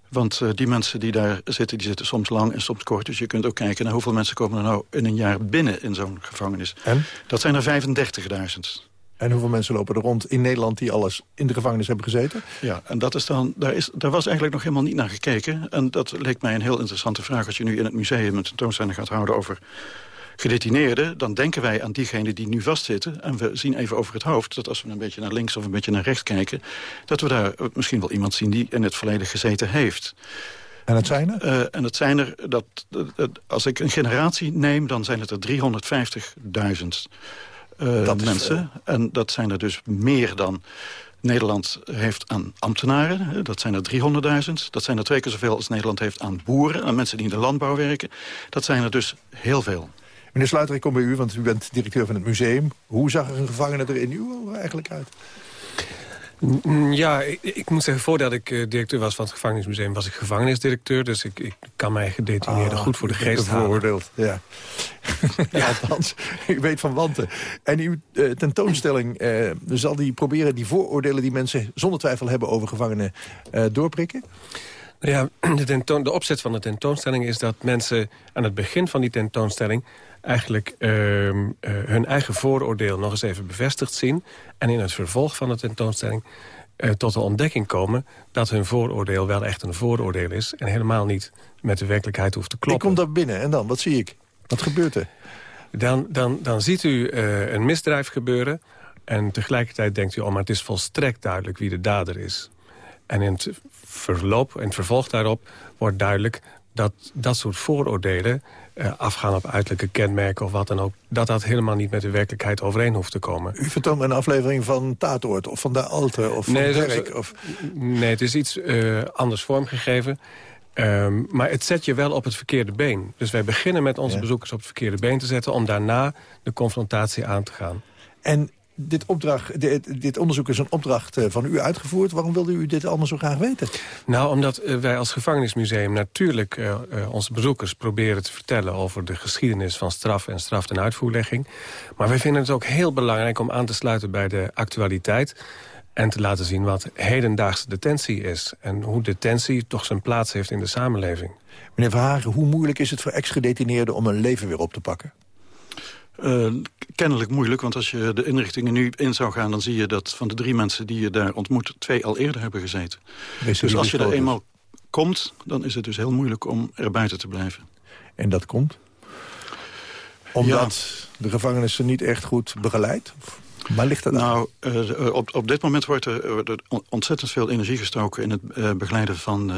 Want die mensen die daar zitten, die zitten soms lang en soms kort. Dus je kunt ook kijken naar hoeveel mensen komen er nou in een jaar binnen in zo'n gevangenis. En? Dat zijn er 35.000. En hoeveel mensen lopen er rond in Nederland die alles in de gevangenis hebben gezeten? Ja, en dat is dan, daar, is, daar was eigenlijk nog helemaal niet naar gekeken. En dat leek mij een heel interessante vraag als je nu in het museum een tentoonstelling gaat houden over gedetineerden... dan denken wij aan diegenen die nu vastzitten. En we zien even over het hoofd dat als we een beetje naar links of een beetje naar rechts kijken... dat we daar misschien wel iemand zien die in het verleden gezeten heeft. En het zijn er? Uh, en het zijn er, dat, als ik een generatie neem, dan zijn het er 350.000 uh, mensen. En dat zijn er dus meer dan Nederland heeft aan ambtenaren. Dat zijn er 300.000. Dat zijn er twee keer zoveel als Nederland heeft aan boeren. Aan mensen die in de landbouw werken. Dat zijn er dus heel veel. Meneer Sluiter, ik kom bij u, want u bent directeur van het museum. Hoe zag er een gevangene er in uw eigenlijk uit? Ja, ik, ik, moet zeggen, voordat ik uh, directeur was van het gevangenismuseum... was ik gevangenisdirecteur, dus ik, ik kan mij gedetineerden ah, goed voor de geest halen. ja. [laughs] ja. althans, ik weet van wanten. En uw uh, tentoonstelling uh, zal die proberen die vooroordelen... die mensen zonder twijfel hebben over gevangenen doorprikken? Ja, [clears throat] de, tentoon, de opzet van de tentoonstelling is dat mensen aan het begin van die tentoonstelling eigenlijk uh, uh, hun eigen vooroordeel nog eens even bevestigd zien... en in het vervolg van de tentoonstelling uh, tot de ontdekking komen... dat hun vooroordeel wel echt een vooroordeel is... en helemaal niet met de werkelijkheid hoeft te kloppen. Ik kom daar binnen en dan, wat zie ik? Wat gebeurt er? Dan, dan, dan ziet u uh, een misdrijf gebeuren... en tegelijkertijd denkt u, oh, maar het is volstrekt duidelijk wie de dader is. En in het verloop en vervolg daarop wordt duidelijk dat dat soort vooroordelen uh, afgaan op uiterlijke kenmerken of wat dan ook... dat dat helemaal niet met de werkelijkheid overeen hoeft te komen. U vertoont een aflevering van Taatoord of van De Alte of van nee, Werk? Of... Nee, het is iets uh, anders vormgegeven. Um, maar het zet je wel op het verkeerde been. Dus wij beginnen met onze ja. bezoekers op het verkeerde been te zetten... om daarna de confrontatie aan te gaan. En dit, opdracht, dit, dit onderzoek is een opdracht eh, van u uitgevoerd. Waarom wilde u dit allemaal zo graag weten? Nou, omdat eh, wij als gevangenismuseum natuurlijk uh, uh, onze bezoekers proberen te vertellen... over de geschiedenis van straf en straf- en uitvoerlegging. Maar wij vinden het ook heel belangrijk om aan te sluiten bij de actualiteit... en te laten zien wat hedendaagse detentie is. En hoe detentie toch zijn plaats heeft in de samenleving. Meneer Verhagen, hoe moeilijk is het voor ex-gedetineerden om een leven weer op te pakken? Uh, kennelijk moeilijk, want als je de inrichtingen nu in zou gaan... dan zie je dat van de drie mensen die je daar ontmoet... twee al eerder hebben gezeten. dus als je er eenmaal komt, dan is het dus heel moeilijk om er buiten te blijven. En dat komt? Omdat ja. de gevangenissen niet echt goed begeleid? Waar ligt dat nou? Uh, op, op dit moment wordt er, er, ontzettend veel energie gestoken... in het uh, begeleiden van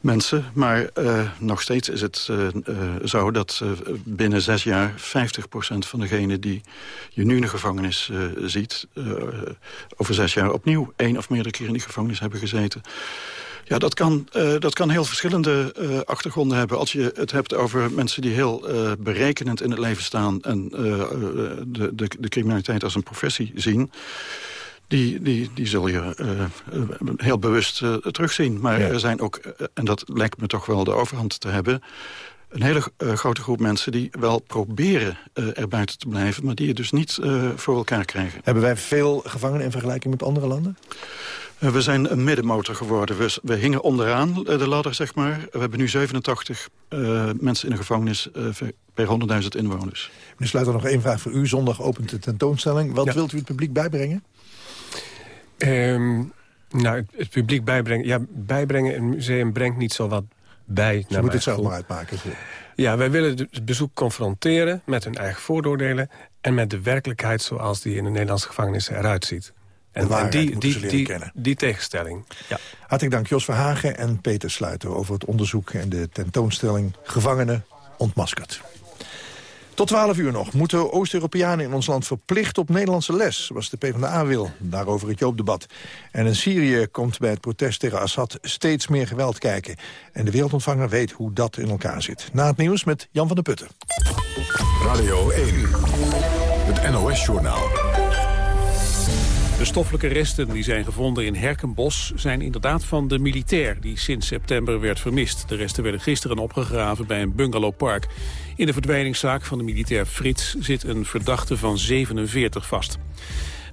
mensen. Maar uh, nog steeds is het uh, uh, zo dat binnen zes jaar 50% van degenen die je nu in de gevangenis ziet... over zes jaar opnieuw één of meerdere keer in die gevangenis hebben gezeten. Ja, dat kan, dat kan heel verschillende achtergronden hebben. Als je het hebt over mensen die heel berekenend in het leven staan... en de, de, de criminaliteit als een professie zien die, die, die zul je uh, heel bewust uh, terugzien. Maar ja. er zijn ook, uh, en dat lijkt me toch wel de overhand te hebben... een hele grote groep mensen die wel proberen er buiten te blijven... maar die het dus niet voor elkaar krijgen. Hebben wij veel gevangenen in vergelijking met andere landen? we zijn een middenmotor geworden. We, we, hingen onderaan de ladder, zeg maar. We hebben nu 87 mensen in de gevangenis per 100.000 inwoners. Meneer Sluiter, nog één vraag voor u. Zondag opent de tentoonstelling. Wat ja. wilt u het publiek bijbrengen? Um, nou, het, publiek bijbrengen... Ja, bijbrengen, een museum brengt niet zo wat bij. Ze moeten het zelf maar uitmaken. Ja, wij willen het bezoek confronteren met hun eigen vooroordelen... en met de werkelijkheid zoals die in de Nederlandse gevangenissen eruit ziet. En, en die, die, die, die, tegenstelling. Ja. Hartelijk dank Jos Verhagen en Peter Sluiter... over het onderzoek en de tentoonstelling Gevangenen ontmaskerd. Tot 12 uur nog moeten Oost-Europeanen in ons land verplicht op Nederlandse les, zoals de PvdA wil. Daarover het Joopdebat. En in Syrië komt bij het protest tegen Assad steeds meer geweld kijken. En de wereldontvanger weet hoe dat in elkaar zit. Na het nieuws met Jan van der Putten. Radio 1, het NOS-journaal. De stoffelijke resten die zijn gevonden in Herkenbos zijn inderdaad van de militair die sinds september werd vermist. De resten werden gisteren opgegraven bij een bungalowpark. In de verdwijningszaak van de militair Frits zit een verdachte van 47 vast.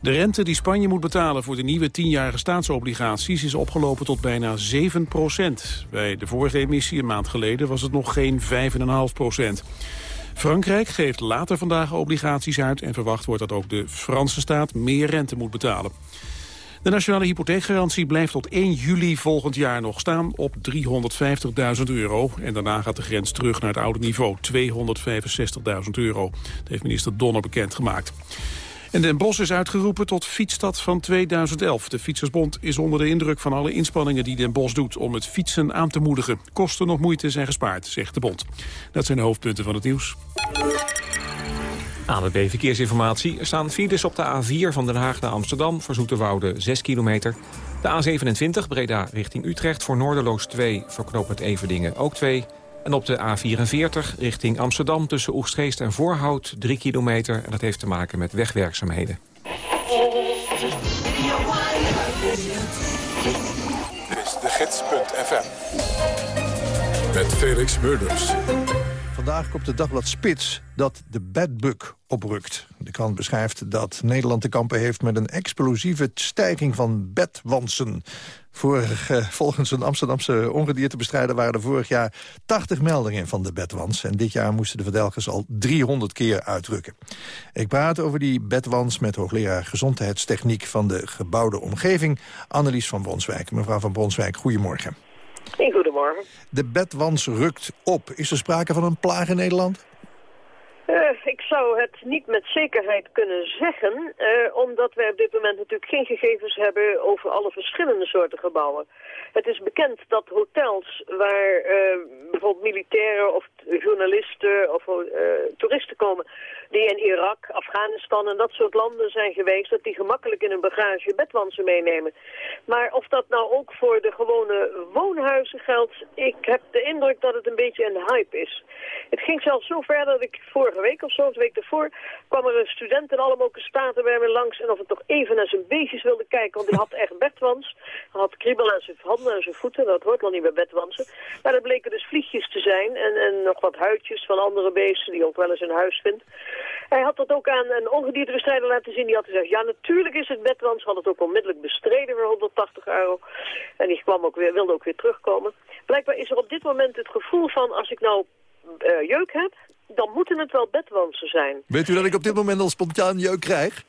De rente die Spanje moet betalen voor de nieuwe tienjarige staatsobligaties is opgelopen tot bijna 7 procent. Bij de vorige emissie een maand geleden was het nog geen 5,5 procent. Frankrijk geeft later vandaag obligaties uit en verwacht wordt dat ook de Franse staat meer rente moet betalen. De nationale hypotheekgarantie blijft tot 1 juli volgend jaar nog staan op 350.000 euro. En daarna gaat de grens terug naar het oude niveau, 265.000 euro. Dat heeft minister Donner bekendgemaakt. En Den Bosch is uitgeroepen tot fietsstad van 2011. De Fietsersbond is onder de indruk van alle inspanningen die Den Bosch doet... om het fietsen aan te moedigen. Kosten nog moeite zijn gespaard, zegt de bond. Dat zijn de hoofdpunten van het nieuws. ANWB Verkeersinformatie. Er staan files op de A4 van Den Haag naar Amsterdam... voor Zoeterwoude 6 kilometer. De A27 Breda richting Utrecht voor Noorderloos 2... voor knooppunt Everdingen ook 2... En op de A44 richting Amsterdam tussen Oegstgeest en Voorhout 3 kilometer. En dat heeft te maken met wegwerkzaamheden. Dit is de gids.fm. Met Felix Murders. Vandaag komt het dagblad Spits dat de bedbug oprukt. De krant beschrijft dat Nederland te kampen heeft met een explosieve stijging van bedwansen. Vorig, eh, volgens een Amsterdamse ongediertebestrijder waren er vorig jaar 80 meldingen van de bedwans. En dit jaar moesten de verdelgers al 300 keer uitrukken. Ik praat over die bedwans met hoogleraar gezondheidstechniek van de gebouwde omgeving, Annelies van Bronswijk. Mevrouw van Bronswijk, goedemorgen. Goedemorgen. De bedwans rukt op. Is er sprake van een plaag in Nederland? Uh, ik zou het niet met zekerheid kunnen zeggen, uh, omdat wij op dit moment natuurlijk geen gegevens hebben over alle verschillende soorten gebouwen. Het is bekend dat hotels waar uh, bijvoorbeeld militairen of journalisten of toeristen komen, die in Irak, Afghanistan en dat soort landen zijn geweest, dat die gemakkelijk in hun bagage bedwansen meenemen. Maar of dat nou ook voor de gewone woonhuizen geldt, ik heb de indruk dat het een beetje een hype is. Het ging zelfs zo ver dat ik vorige week of zo, de week ervoor, kwam er een student in alle mogelijke staten bij me langs en of ik toch even naar zijn beestjes wilde kijken, want die had echt bedwans. Hij had kriebel aan zijn handen en zijn voeten, dat hoort wel niet bij bedwansen. Maar er bleken dus vliegjes te zijn en, en wat huidjes van andere beesten die je ook wel eens in huis vindt. Hij had dat ook aan een ongediertebestrijder laten zien. Die had gezegd, ja natuurlijk is het bedwans. Had het ook onmiddellijk bestreden voor 180 euro. En die kwam ook weer, wilde ook weer terugkomen. Blijkbaar is er op dit moment het gevoel van, als ik nou uh, jeuk heb, dan moeten het wel bedwansen zijn. Weet u dat ik op dit moment al spontaan jeuk krijg?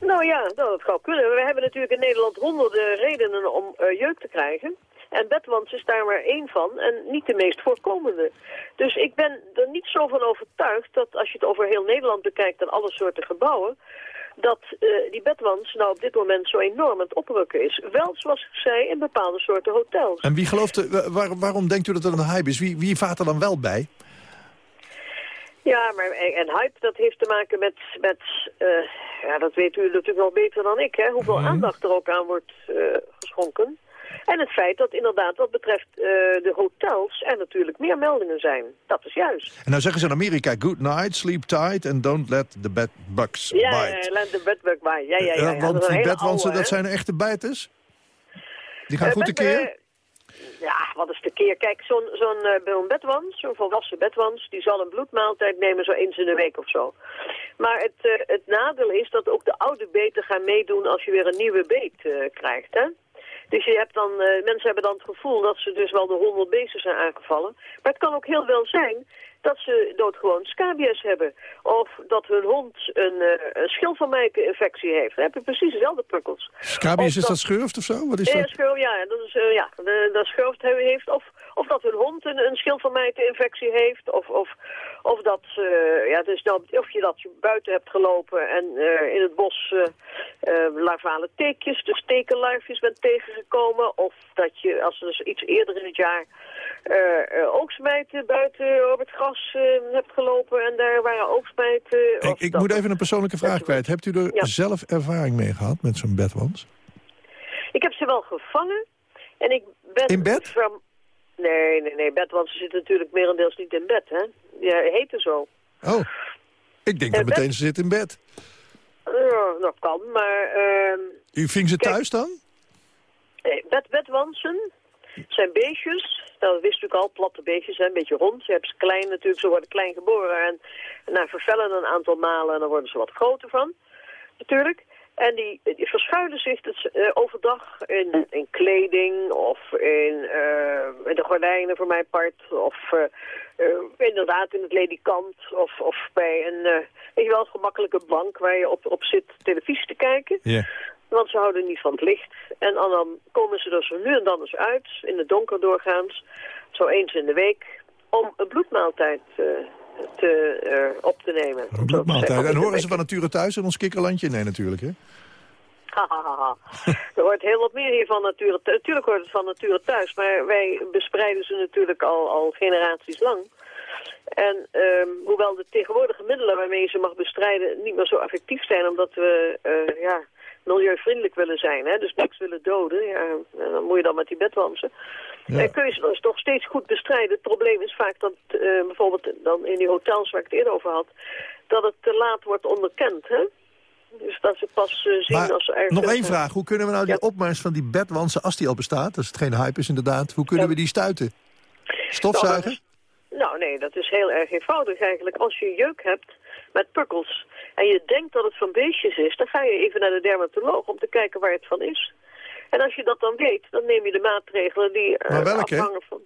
Nou ja, nou, dat zou kunnen. We hebben natuurlijk in Nederland honderden redenen om uh, jeuk te krijgen. En bedwans is daar maar één van en niet de meest voorkomende. Dus ik ben er niet zo van overtuigd dat als je het over heel Nederland bekijkt en alle soorten gebouwen, dat uh, die bedwans nou op dit moment zo enorm aan het oprukken is. Wel, zoals ik zei, in bepaalde soorten hotels. En wie gelooft, er, waar, waarom denkt u dat er een hype is? Wie, wie vaart er dan wel bij? Ja, maar en hype, dat heeft te maken met, met uh, ja, dat weet u natuurlijk wel beter dan ik, hè, hoeveel Mhm. aandacht er ook aan wordt geschonken. En het feit dat inderdaad wat betreft uh, de hotels er natuurlijk meer meldingen zijn. Dat is juist. En nou zeggen ze in Amerika, good night, sleep tight and don't let the bed bugs ja, bite. Ja, let the bedbug bite. Ja, ja, ja. ja. want die bedwansen, dat zijn echte bijters? Die gaan Eh, goed bed- tekeer? eh, ja, wat is de keer? Kijk, zo'n zo'n eh, zo'n bedwans, zo'n volwassen bedwans, die zal een bloedmaaltijd nemen zo eens in de week of zo. Maar het, eh, het nadeel is dat ook de oude beten gaan meedoen als je weer een nieuwe beet eh, krijgt, hè? Dus je hebt dan, eh, mensen hebben dan het gevoel dat ze dus wel de honderd beesten zijn aangevallen. Maar het kan ook heel wel zijn dat ze doodgewoon scabies hebben. Of dat hun hond een, uh, een heeft. Dan heb je precies dezelfde pukkels. Scabies, is dat schurft of zo? Wat is Ja, dat? schurf, ja, dat is, uh, ja, de, dat schurft heeft. Of, of dat hun hond een, een schilfermijkeninfectie heeft. Of, of, of, dat, uh, ja, dus dan, of je dat je buiten hebt gelopen en uh, in het bos larvale teekjes, dus tekenlarfjes bent tegengekomen. Of dat je, als er dus iets eerder in het jaar oogstmijten buiten op het gras hebt gelopen. En daar waren oogstmijten. Ik, ik moet even een persoonlijke vraag kwijt. Hebt u er ja. zelf ervaring mee gehad met zo'n bedwans? Ik heb ze wel gevangen. En ik ben in bed? Nee, nee, nee. Bedwansen zitten natuurlijk merendeels niet in bed, hè. Ja, heten zo. Oh, ik denk dat bed? meteen ze zit in bed. Ja, dat kan, maar... Uh... U ving ze Kijk, thuis dan? Nee, bed, bedwansen zijn beestjes. Dat wist natuurlijk al, platte beestjes, hè, een beetje rond. Je hebt ze klein natuurlijk, ze worden klein geboren. En na vervellen een aantal malen en dan worden ze wat groter van, natuurlijk. En die, die verschuilen zich dus, uh, overdag in, in kleding of in, uh, in de gordijnen voor mijn part. Of uh, inderdaad in het ledikant of, of bij een, weet je wel, gemakkelijke bank waar je op, op zit televisie te kijken. Yeah. Want ze houden niet van het licht. En dan komen ze er zo nu en dan eens uit, in het donker doorgaans, zo eens in de week, om een bloedmaaltijd te, uh, op te nemen. Bloedmaaltijd. En horen ze van nature thuis in ons kikkerlandje? Nee, natuurlijk, hè? er hoort heel wat meer hier van nature Natuurlijk hoort het van nature thuis, maar wij bespreiden ze natuurlijk al, al generaties lang. En um, hoewel de tegenwoordige middelen waarmee je ze mag bestrijden niet meer zo effectief zijn, omdat we uh, ja, milieuvriendelijk willen zijn, hè, dus niks willen doden, ja, dan moet je dan met die bedwansen. Ja. En kun je ze dus toch steeds goed bestrijden. Het probleem is vaak dat uh, bijvoorbeeld dan in die hotels waar ik het eerder over had, dat het te laat wordt onderkend, hè? Dus dat ze pas uh, zien maar als ze ergens... Nog één vraag. Hoe kunnen we nou die opmars van die bedwansen, als die al bestaat, als het geen hype is inderdaad, hoe kunnen ja. we die stuiten? Stofzuigen? Nou, nou, nee, dat is heel erg eenvoudig eigenlijk. Als je jeuk hebt met pukkels en je denkt dat het van beestjes is, dan ga je even naar de dermatoloog om te kijken waar het van is. En als je dat dan weet, dan neem je de maatregelen die uh, maar welke? afhangen van...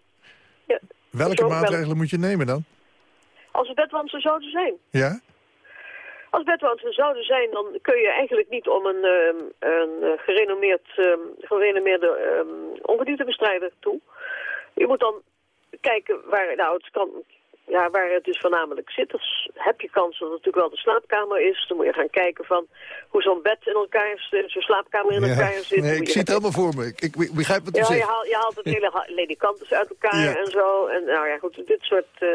Ja, welke maatregelen moet je nemen dan? Als het bedwansen zouden zijn. Ja? Als bedwansen zouden zijn, dan kun je eigenlijk niet om een, um, een gerenommeerd, um, gerenommeerde um, ongediertebestrijder toe. Je moet dan kijken waar, nou het kan, ja, waar het dus voornamelijk zit. Dus heb je kans dat het natuurlijk wel de slaapkamer is. Dan moet je gaan kijken van hoe zo'n bed in elkaar, zo'n slaapkamer in ja, elkaar zit. Nee, ik zie het helemaal voor me. Ik, ik begrijp wat u ja, zegt. Je haalt, je haalt het hele ledikanten uit elkaar ja. en zo. En nou ja, goed, dit soort uh,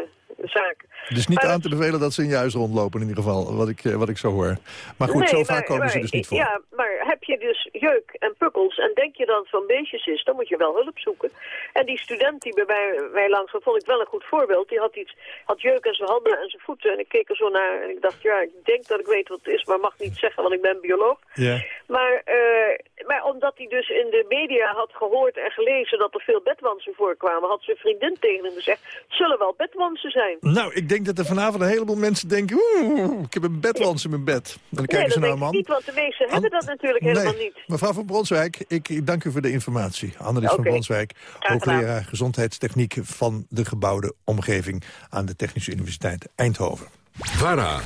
zaken. Dus niet maar aan te bevelen dat ze in je huis rondlopen in ieder geval, wat ik, wat ik zo hoor. Maar goed, nee, zo maar, vaak komen maar, ze dus niet voor. Ja, maar heb je dus jeuk en pukkels en denk je dat het van beestjes is, dan moet je wel hulp zoeken. En die student die bij mij, mij langs kwam, vond ik wel een goed voorbeeld. Die had, iets, had jeuk aan zijn handen en zijn voeten en ik keek er zo naar en ik dacht, ja, ik denk dat ik weet wat het is, maar mag niet zeggen, want ik ben bioloog. Ja. Maar, uh, maar omdat hij dus in de media had gehoord en gelezen dat er veel bedwansen voorkwamen, had zijn vriendin tegen hem gezegd, zullen wel bedwansen zijn. Nou, ik denk dat er vanavond een heleboel mensen denken, oeh, ik heb een bedwans in mijn bed. Dan kijken nee, ze naar denk man. ik niet, want de meesten hebben dat natuurlijk nee. helemaal niet. Mevrouw van Bronswijk, ik dank u voor de informatie. Annelies van Bronswijk, hoogleraar gezondheidstechniek van de gebouwde omgeving aan de Technische Universiteit Eindhoven. VARA.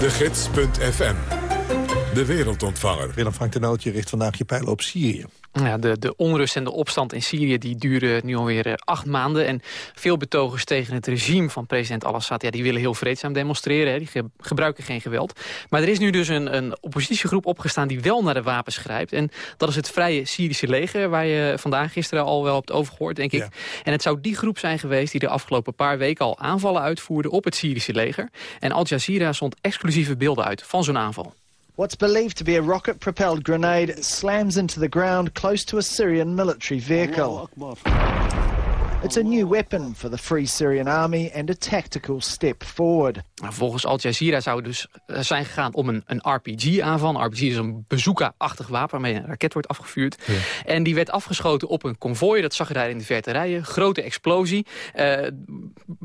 De Gids.fm. De wereldontvanger. Willem Frank de Nootje richt vandaag je pijlen op Syrië. Ja, de, de onrust en de opstand in Syrië die duren nu alweer eh, acht maanden. En veel betogers tegen het regime van president Al-Assad... Ja, die willen heel vreedzaam demonstreren, hè. die ge gebruiken geen geweld. Maar er is nu dus een, een oppositiegroep opgestaan die wel naar de wapens grijpt. En dat is het Vrije Syrische leger... waar je vandaag gisteren al wel hebt over gehoord, denk ik. Ja. En het zou die groep zijn geweest die de afgelopen paar weken... al aanvallen uitvoerde op het Syrische leger. En Al Jazeera zond exclusieve beelden uit van zo'n aanval. What's believed to be a rocket-propelled grenade slams into the ground close to a Syrian military vehicle. It's a new weapon for the Free Syrian Army and a tactical step forward. Nou, volgens Al Jazeera zou het dus eh, zijn gegaan om een, een RPG-aanval. Een RPG is een bazooka-achtig wapen waarmee een raket wordt afgevuurd. En die werd afgeschoten op een konvooi. Dat zag je daar in de verte rijden. Grote explosie. Eh,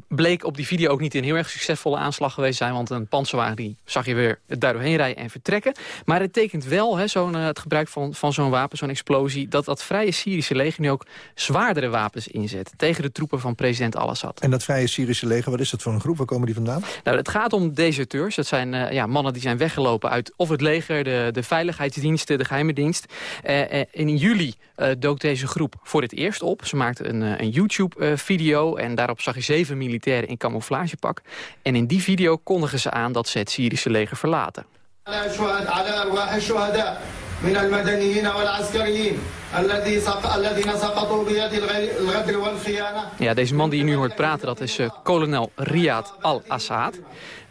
bleek op die video ook niet een heel erg succesvolle aanslag geweest zijn. Want een panzerwagen die zag je weer daar doorheen rijden en vertrekken. Maar het tekent wel, hè, zo'n, eh, het gebruik van, van zo'n wapen, zo'n explosie... dat dat vrije Syrische leger nu ook zwaardere wapens inzet... tegen de troepen van president Al-Assad. En dat Vrije Syrische leger, wat is dat voor een groep? Waar komen die vandaan? Nou, het gaat om deserteurs. Dat zijn uh, ja, mannen die zijn weggelopen uit of het leger, de, de veiligheidsdiensten, de geheime dienst. Uh, uh, in juli dook deze groep voor het eerst op. Ze maakte een, een YouTube-video en daarop zag je zeven militairen in camouflagepak. En in die video kondigen ze aan dat ze het Syrische leger verlaten. من المدنيين والعسكريين الذين سقطوا بيد الغدر والخيانة Ja, deze man die je nu hoort praten, dat is uh, kolonel Riyad al-Assad.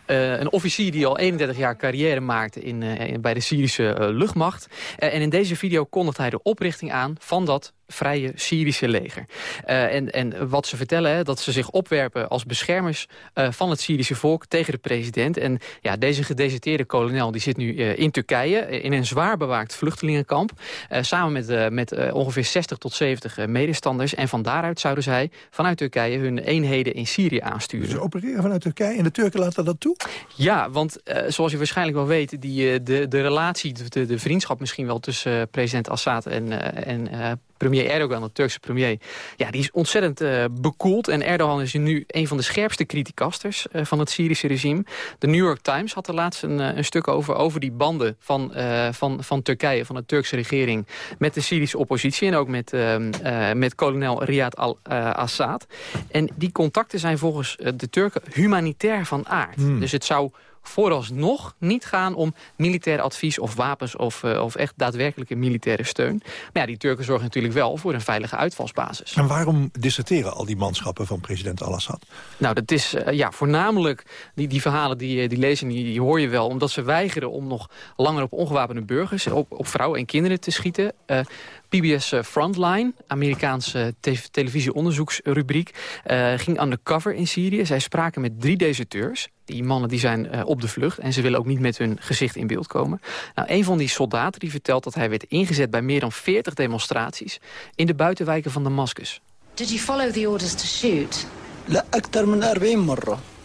Uh, een officier die al 31 jaar carrière maakte in, uh, bij de Syrische uh, luchtmacht. en in deze video kondigt hij de oprichting aan van dat vrije Syrische leger. en, en wat ze vertellen, hè, dat ze zich opwerpen als beschermers van het Syrische volk tegen de president. En ja, deze gedeserteerde kolonel die zit nu in Turkije in een zwaar bewaakt vluchtelingenkamp. samen met, met ongeveer 60 tot 70 medestanders. En van daaruit zouden zij vanuit Turkije hun eenheden in Syrië aansturen. Ze opereren vanuit Turkije en de Turken laten dat toe? Ja, want zoals je waarschijnlijk wel weet... Die, de, de relatie, de, de vriendschap misschien wel tussen president Assad en, en premier Erdogan, de Turkse premier... ja, die is ontzettend bekoeld. En Erdogan is nu een van de scherpste criticasters van het Syrische regime. De New York Times had er laatst een, een stuk over... over die banden van, van, van Turkije, van de Turkse regering... met de Syrische oppositie en ook met, met kolonel Riyad al-Assad. en die contacten zijn volgens de Turken humanitair van aard. Hmm. Dus het zou vooralsnog niet gaan om militair advies of wapens of, uh, of echt daadwerkelijke militaire steun. Maar ja, die Turken zorgen natuurlijk wel voor een veilige uitvalsbasis. En waarom disserteren al die manschappen van president Al-Assad? Nou, dat is uh, ja, voornamelijk die, die verhalen die, die lezen, die, die hoor je wel, omdat ze weigeren om nog langer op ongewapende burgers, op, op vrouwen en kinderen te schieten. Uh, PBS Frontline, Amerikaanse te televisieonderzoeksrubriek, uh, ging undercover in Syrië. Zij spraken met drie deserteurs. Die mannen die zijn uh, op de vlucht en ze willen ook niet met hun gezicht in beeld komen. Nou, een van die soldaten die vertelt dat hij werd ingezet bij meer dan 40 demonstraties in de buitenwijken van Damascus. Did you follow the orders to shoot? لا أكثر من 40 مرة يعني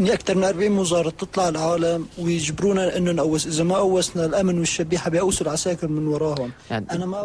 أكثر من 40 وزارة تطلع العالم ويجبرونا إنه نقوس إذا ما قوسنا الأمن والشبيحة بيقوسوا العساكر من وراهم ja,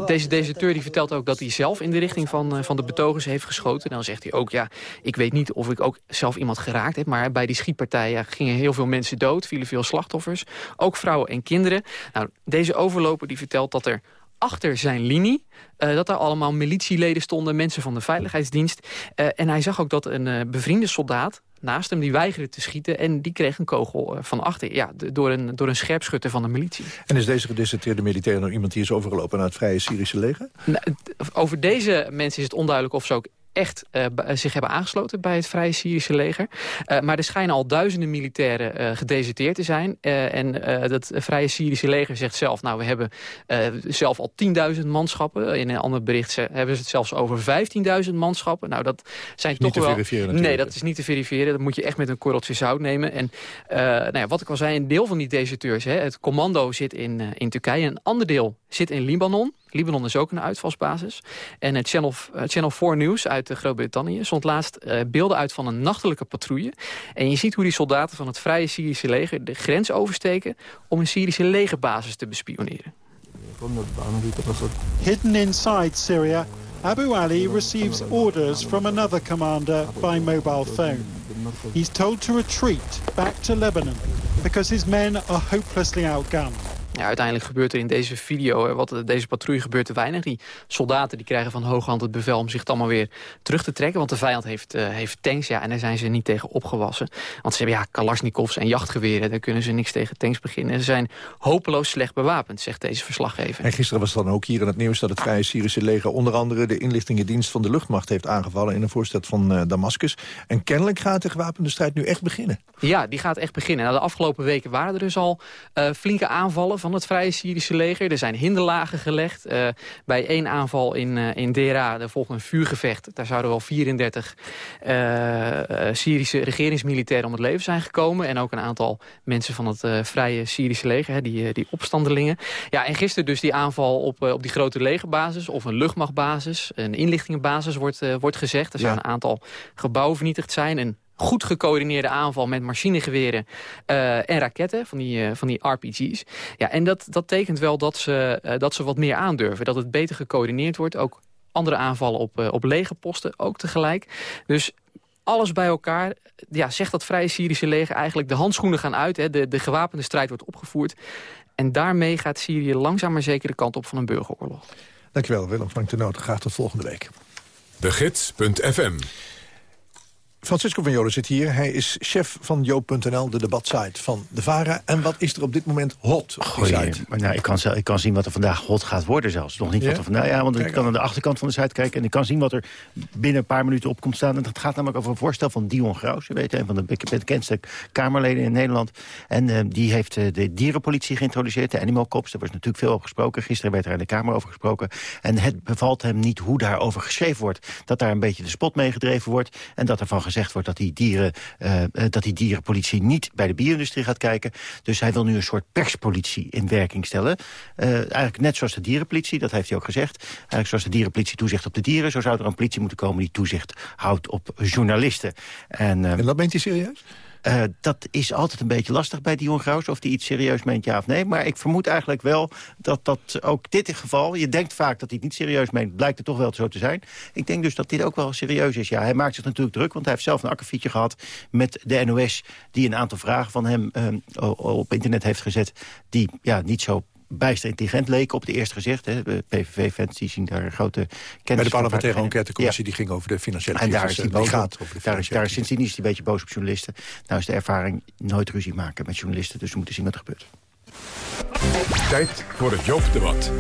Deze deserteur die vertelt ook dat hij zelf in de richting van, van de betogers heeft geschoten. Dan zegt hij ook, ja, ik weet niet of ik ook zelf iemand geraakt heb... maar bij die schietpartijen gingen heel veel mensen dood, vielen veel slachtoffers. Ook vrouwen en kinderen. Nou, deze overloper die vertelt dat er achter zijn linie... Uh, dat daar allemaal militieleden stonden, mensen van de veiligheidsdienst. Uh, en hij zag ook dat een uh, bevriende soldaat naast hem, die weigerde te schieten... en die kreeg een kogel van achter, ja, door een, door een scherpschutter van de militie. En is deze gedeserteerde militair nou iemand die is overgelopen naar het Vrije Syrische leger? Nou, over deze mensen is het onduidelijk of ze ook echt zich hebben aangesloten bij het Vrije Syrische leger. maar er schijnen al duizenden militairen gedeserteerd te zijn. en dat Vrije Syrische leger zegt zelf, nou we hebben zelf al 10.000 manschappen. In een ander bericht hebben ze het zelfs over 15.000 manschappen. Nou dat zijn toch wel... Nee, dat is niet te verifiëren. Dat moet je echt met een korreltje zout nemen. En nou ja, wat ik al zei, een deel van die deserteurs, hè, het commando zit in, in Turkije. Een ander deel zit in Libanon. Libanon is ook een uitvalsbasis. En het Channel, Channel 4 News uit Groot-Brittannië zond laatst beelden uit van een nachtelijke patrouille. En je ziet hoe die soldaten van het Vrije Syrische leger de grens oversteken om een Syrische legerbasis te bespioneren. Hidden inside Syria, Abu Ali receives orders from another commander by mobile phone. He's told to retreat back to Lebanon because his men are hopelessly outgunned. Ja, uiteindelijk gebeurt er in deze video, wat deze patrouille gebeurt te weinig. Die soldaten die krijgen van hooghand het bevel om zich het allemaal weer terug te trekken. Want de vijand heeft, uh, heeft tanks, ja, en daar zijn ze niet tegen opgewassen. Want ze hebben ja, kalasjnikovs en jachtgeweren, daar kunnen ze niks tegen tanks beginnen. En ze zijn hopeloos slecht bewapend, zegt deze verslaggever. En gisteren was dan ook hier in het nieuws dat het Vrije Syrische leger... onder andere de inlichtingendienst van de luchtmacht heeft aangevallen... in een voorstad van uh, Damascus. En kennelijk gaat de gewapende strijd nu echt beginnen. Ja, die gaat echt beginnen. Nou, de afgelopen weken waren er dus al uh, flinke aanvallen van het Vrije Syrische leger. Er zijn hinderlagen gelegd. Uh, bij één aanval in, uh, in Dera, er volgt een vuurgevecht. Daar zouden wel 34 uh, Syrische regeringsmilitairen om het leven zijn gekomen. En ook een aantal mensen van het Vrije Syrische leger, hè, die, die opstandelingen. Ja, en gisteren dus die aanval op, op die grote legerbasis of een luchtmachtbasis. Een inlichtingenbasis wordt, wordt gezegd. Er zijn ja. een aantal gebouwen vernietigd zijn. Een goed gecoördineerde aanval met machinegeweren uh, en raketten van die, uh, van die RPG's. Ja, en dat, dat tekent wel dat ze, uh, dat ze wat meer aandurven. Dat het beter gecoördineerd wordt. Ook andere aanvallen op, op legerposten, ook tegelijk. Dus alles bij elkaar ja, zegt dat Vrije Syrische leger eigenlijk de handschoenen gaan uit. Hè. De, de gewapende strijd wordt opgevoerd. En daarmee gaat Syrië langzaam maar zeker de kant op van een burgeroorlog. Dankjewel Willem Frank de Noot. Graag tot volgende week. De Gids.fm Francisco van Joden zit hier. Hij is chef van Joop.nl, de debatsite van de VARA. En wat is er op dit moment hot site? Maar nou, ik, kan, ik kan zien wat er vandaag hot gaat worden zelfs. Nog niet ja? wat er vandaag, ja, want Kijk ik kan aan de achterkant van de site kijken... en ik kan zien wat er binnen een paar minuten op komt staan. En dat gaat namelijk over een voorstel van Dion Graus. Je weet, een van de bekendste Kamerleden in Nederland. En uh, die heeft uh, de dierenpolitie geïntroduceerd, de Animal Cops. Daar was natuurlijk veel over gesproken. Gisteren werd er in de Kamer over gesproken. En het bevalt hem niet hoe daarover geschreven wordt. Dat daar een beetje de spot mee gedreven wordt. En dat ervan gezegd wordt dat die, dieren, uh, dat die dierenpolitie niet bij de bio-industrie gaat kijken. Dus hij wil nu een soort perspolitie in werking stellen. Uh, eigenlijk net zoals de dierenpolitie, dat heeft hij ook gezegd. Eigenlijk zoals de dierenpolitie toezicht op de dieren... zo zou er een politie moeten komen die toezicht houdt op journalisten. En, en dat meent hij serieus? Uh, dat is altijd een beetje lastig bij Dion Graus, of die iets serieus meent, ja of nee. Maar ik vermoed eigenlijk wel dat dat ook dit geval... je denkt vaak dat hij het niet serieus meent, blijkt het toch wel zo te zijn. Ik denk dus dat dit ook wel serieus is. Ja, hij maakt zich natuurlijk druk, want hij heeft zelf een akkefietje gehad... met de NOS, die een aantal vragen van hem uh, op internet heeft gezet... die ja, niet zo bijster intelligent leken op het eerste gezicht. De PVV-fans zien daar een grote kennis Bij de parlementaire enquêtecommissie ja. die ging over de financiële En daar is hij boos gaat over de daar, daar sindsdien is hij een beetje boos op journalisten. Nou is de ervaring nooit ruzie maken met journalisten. Dus we moeten zien wat er gebeurt. Tijd voor het Joop-debat.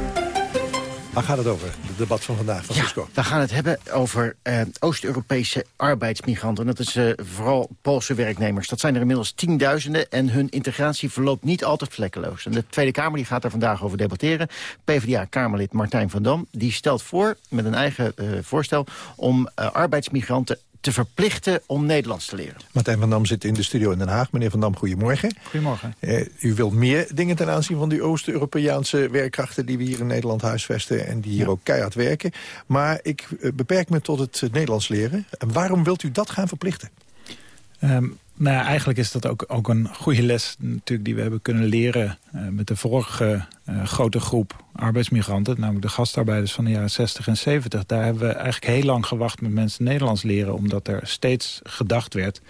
Waar gaat het over, het debat van vandaag, Francisco? Ja, we gaan het hebben over uh, Oost-Europese arbeidsmigranten. Dat is uh, vooral Poolse werknemers. Dat zijn er inmiddels tienduizenden en hun integratie verloopt niet altijd vlekkeloos. En de Tweede Kamer die gaat daar vandaag over debatteren. PvdA-Kamerlid Martijn van Dam die stelt voor, met een eigen uh, voorstel... om arbeidsmigranten te verplichten om Nederlands te leren. Martijn van Dam zit in de studio in Den Haag. Meneer van Dam, goedemorgen. Goedemorgen. Uh, u wilt meer dingen ten aanzien van die Oost-Europese werkkrachten... die we hier in Nederland huisvesten en die hier ja. ook keihard werken. Maar ik uh, beperk me tot het Nederlands leren. En waarom wilt u dat gaan verplichten? Um, nou eigenlijk is dat ook, ook een goede les natuurlijk die we hebben kunnen leren... Uh, met de vorige uh, grote groep arbeidsmigranten... namelijk de gastarbeiders van de jaren 60 en 70. Daar hebben we eigenlijk heel lang gewacht met mensen Nederlands leren... omdat er steeds gedacht werd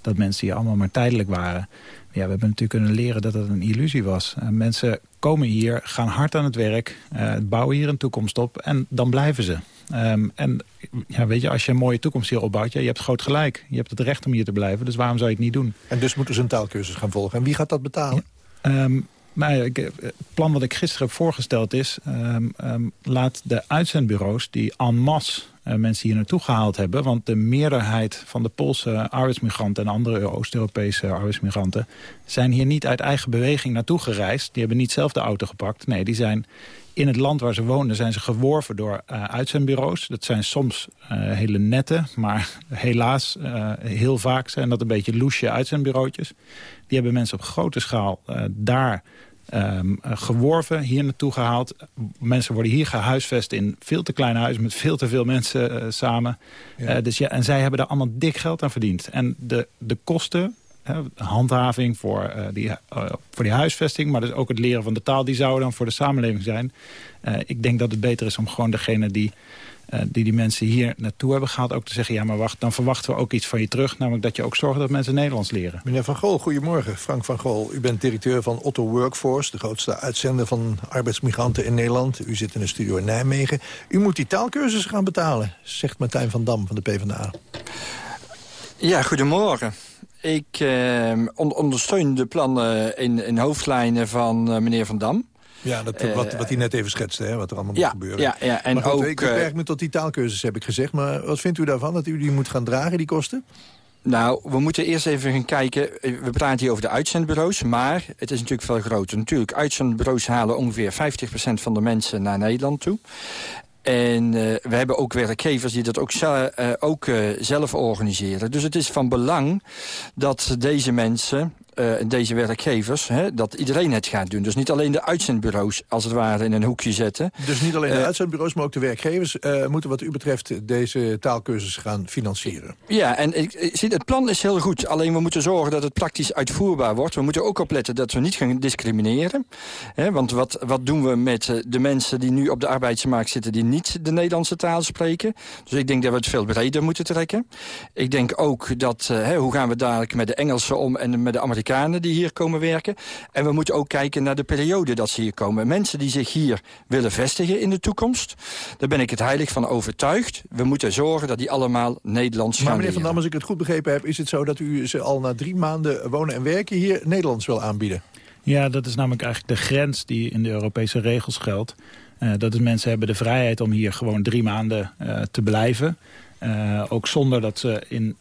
dat mensen hier allemaal maar tijdelijk waren. Ja, we hebben natuurlijk kunnen leren dat het een illusie was. Uh, mensen komen hier, gaan hard aan het werk, bouwen hier een toekomst op... en dan blijven ze. Um, en ja, weet je, als je een mooie toekomst hier opbouwt... Ja, je hebt groot gelijk. Je hebt het recht om hier te blijven. Dus waarom zou je het niet doen? En dus moeten ze een taalkursus gaan volgen. En wie gaat dat betalen? Ja, um, nou het plan wat ik gisteren heb voorgesteld is... ehm, ehm, laat de uitzendbureaus die en masse eh, mensen hier naartoe gehaald hebben... want de meerderheid van de Poolse arbeidsmigranten... en andere Oost-Europese arbeidsmigranten... zijn hier niet uit eigen beweging naartoe gereisd. Die hebben niet zelf de auto gepakt. Nee, die zijn in het land waar ze wonen zijn ze geworven door uh, uitzendbureaus. Dat zijn soms hele nette, maar [laughs] helaas heel vaak zijn dat een beetje loesje uitzendbureautjes. Die hebben mensen op grote schaal daar um, geworven, hier naartoe gehaald. Mensen worden hier gehuisvest in veel te kleine huizen met veel te veel mensen samen. Ja. dus ja, en zij hebben daar allemaal dik geld aan verdiend. En de, de kosten handhaving voor, uh, die, uh, voor die huisvesting... maar dus ook het leren van de taal, die zouden dan voor de samenleving zijn. Uh, ik denk dat het beter is om gewoon degene die, die die mensen hier naartoe hebben gehaald... ook te zeggen, ja, maar wacht, dan verwachten we ook iets van je terug. Namelijk dat je ook zorgt dat mensen Nederlands leren. Meneer Van Gol, goedemorgen. Frank van Gol, u bent directeur van Otto Workforce... de grootste uitzender van arbeidsmigranten in Nederland. U zit in een studio in Nijmegen. U moet die taalkursus gaan betalen, zegt Martijn van Dam van de PvdA. Ja, goedemorgen. Ik eh, on ondersteun de plannen in, in hoofdlijnen van uh, meneer Van Dam. Ja, dat, wat, wat hij net even schetste, hè, wat er allemaal ja, moet gebeuren. Ja, ja, en goed, ook, ik beperk me tot die taalkursus, heb ik gezegd. Maar wat vindt u daarvan, dat u die moet gaan dragen, die kosten? Nou, we moeten eerst even gaan kijken. We praten hier over de uitzendbureaus, maar het is natuurlijk veel groter. Natuurlijk, uitzendbureaus halen ongeveer 50% van de mensen naar Nederland toe. En uh, we hebben ook werkgevers die dat ook, uh, ook uh, zelf organiseren. Dus het is van belang dat deze mensen, deze werkgevers... Hè, dat iedereen het gaat doen. Dus niet alleen de uitzendbureaus als het ware in een hoekje zetten. Dus niet alleen de uitzendbureaus, maar ook de werkgevers... moeten wat u betreft deze taalkursus gaan financieren. Ja, en ik, zie, het plan is heel goed. Alleen we moeten zorgen dat het praktisch uitvoerbaar wordt. We moeten ook opletten dat we niet gaan discrimineren. Hè, want wat, wat doen we met de mensen die nu op de arbeidsmarkt zitten... die niet de Nederlandse taal spreken. Dus ik denk dat we het veel breder moeten trekken. Ik denk ook dat, hè, hoe gaan we dadelijk met de Engelsen om... en met de Amerikanen die hier komen werken. En we moeten ook kijken naar de periode dat ze hier komen. Mensen die zich hier willen vestigen in de toekomst... daar ben ik het heilig van overtuigd. We moeten zorgen dat die allemaal Nederlands maar gaan meneer Van Dam, als ik het goed begrepen heb... is het zo dat u ze al na drie maanden wonen en werken hier Nederlands wil aanbieden? Ja, dat is namelijk eigenlijk de grens die in de Europese regels geldt. Uh, dat is mensen hebben de vrijheid om hier gewoon drie maanden uh, te blijven. Uh, ook zonder dat ze in,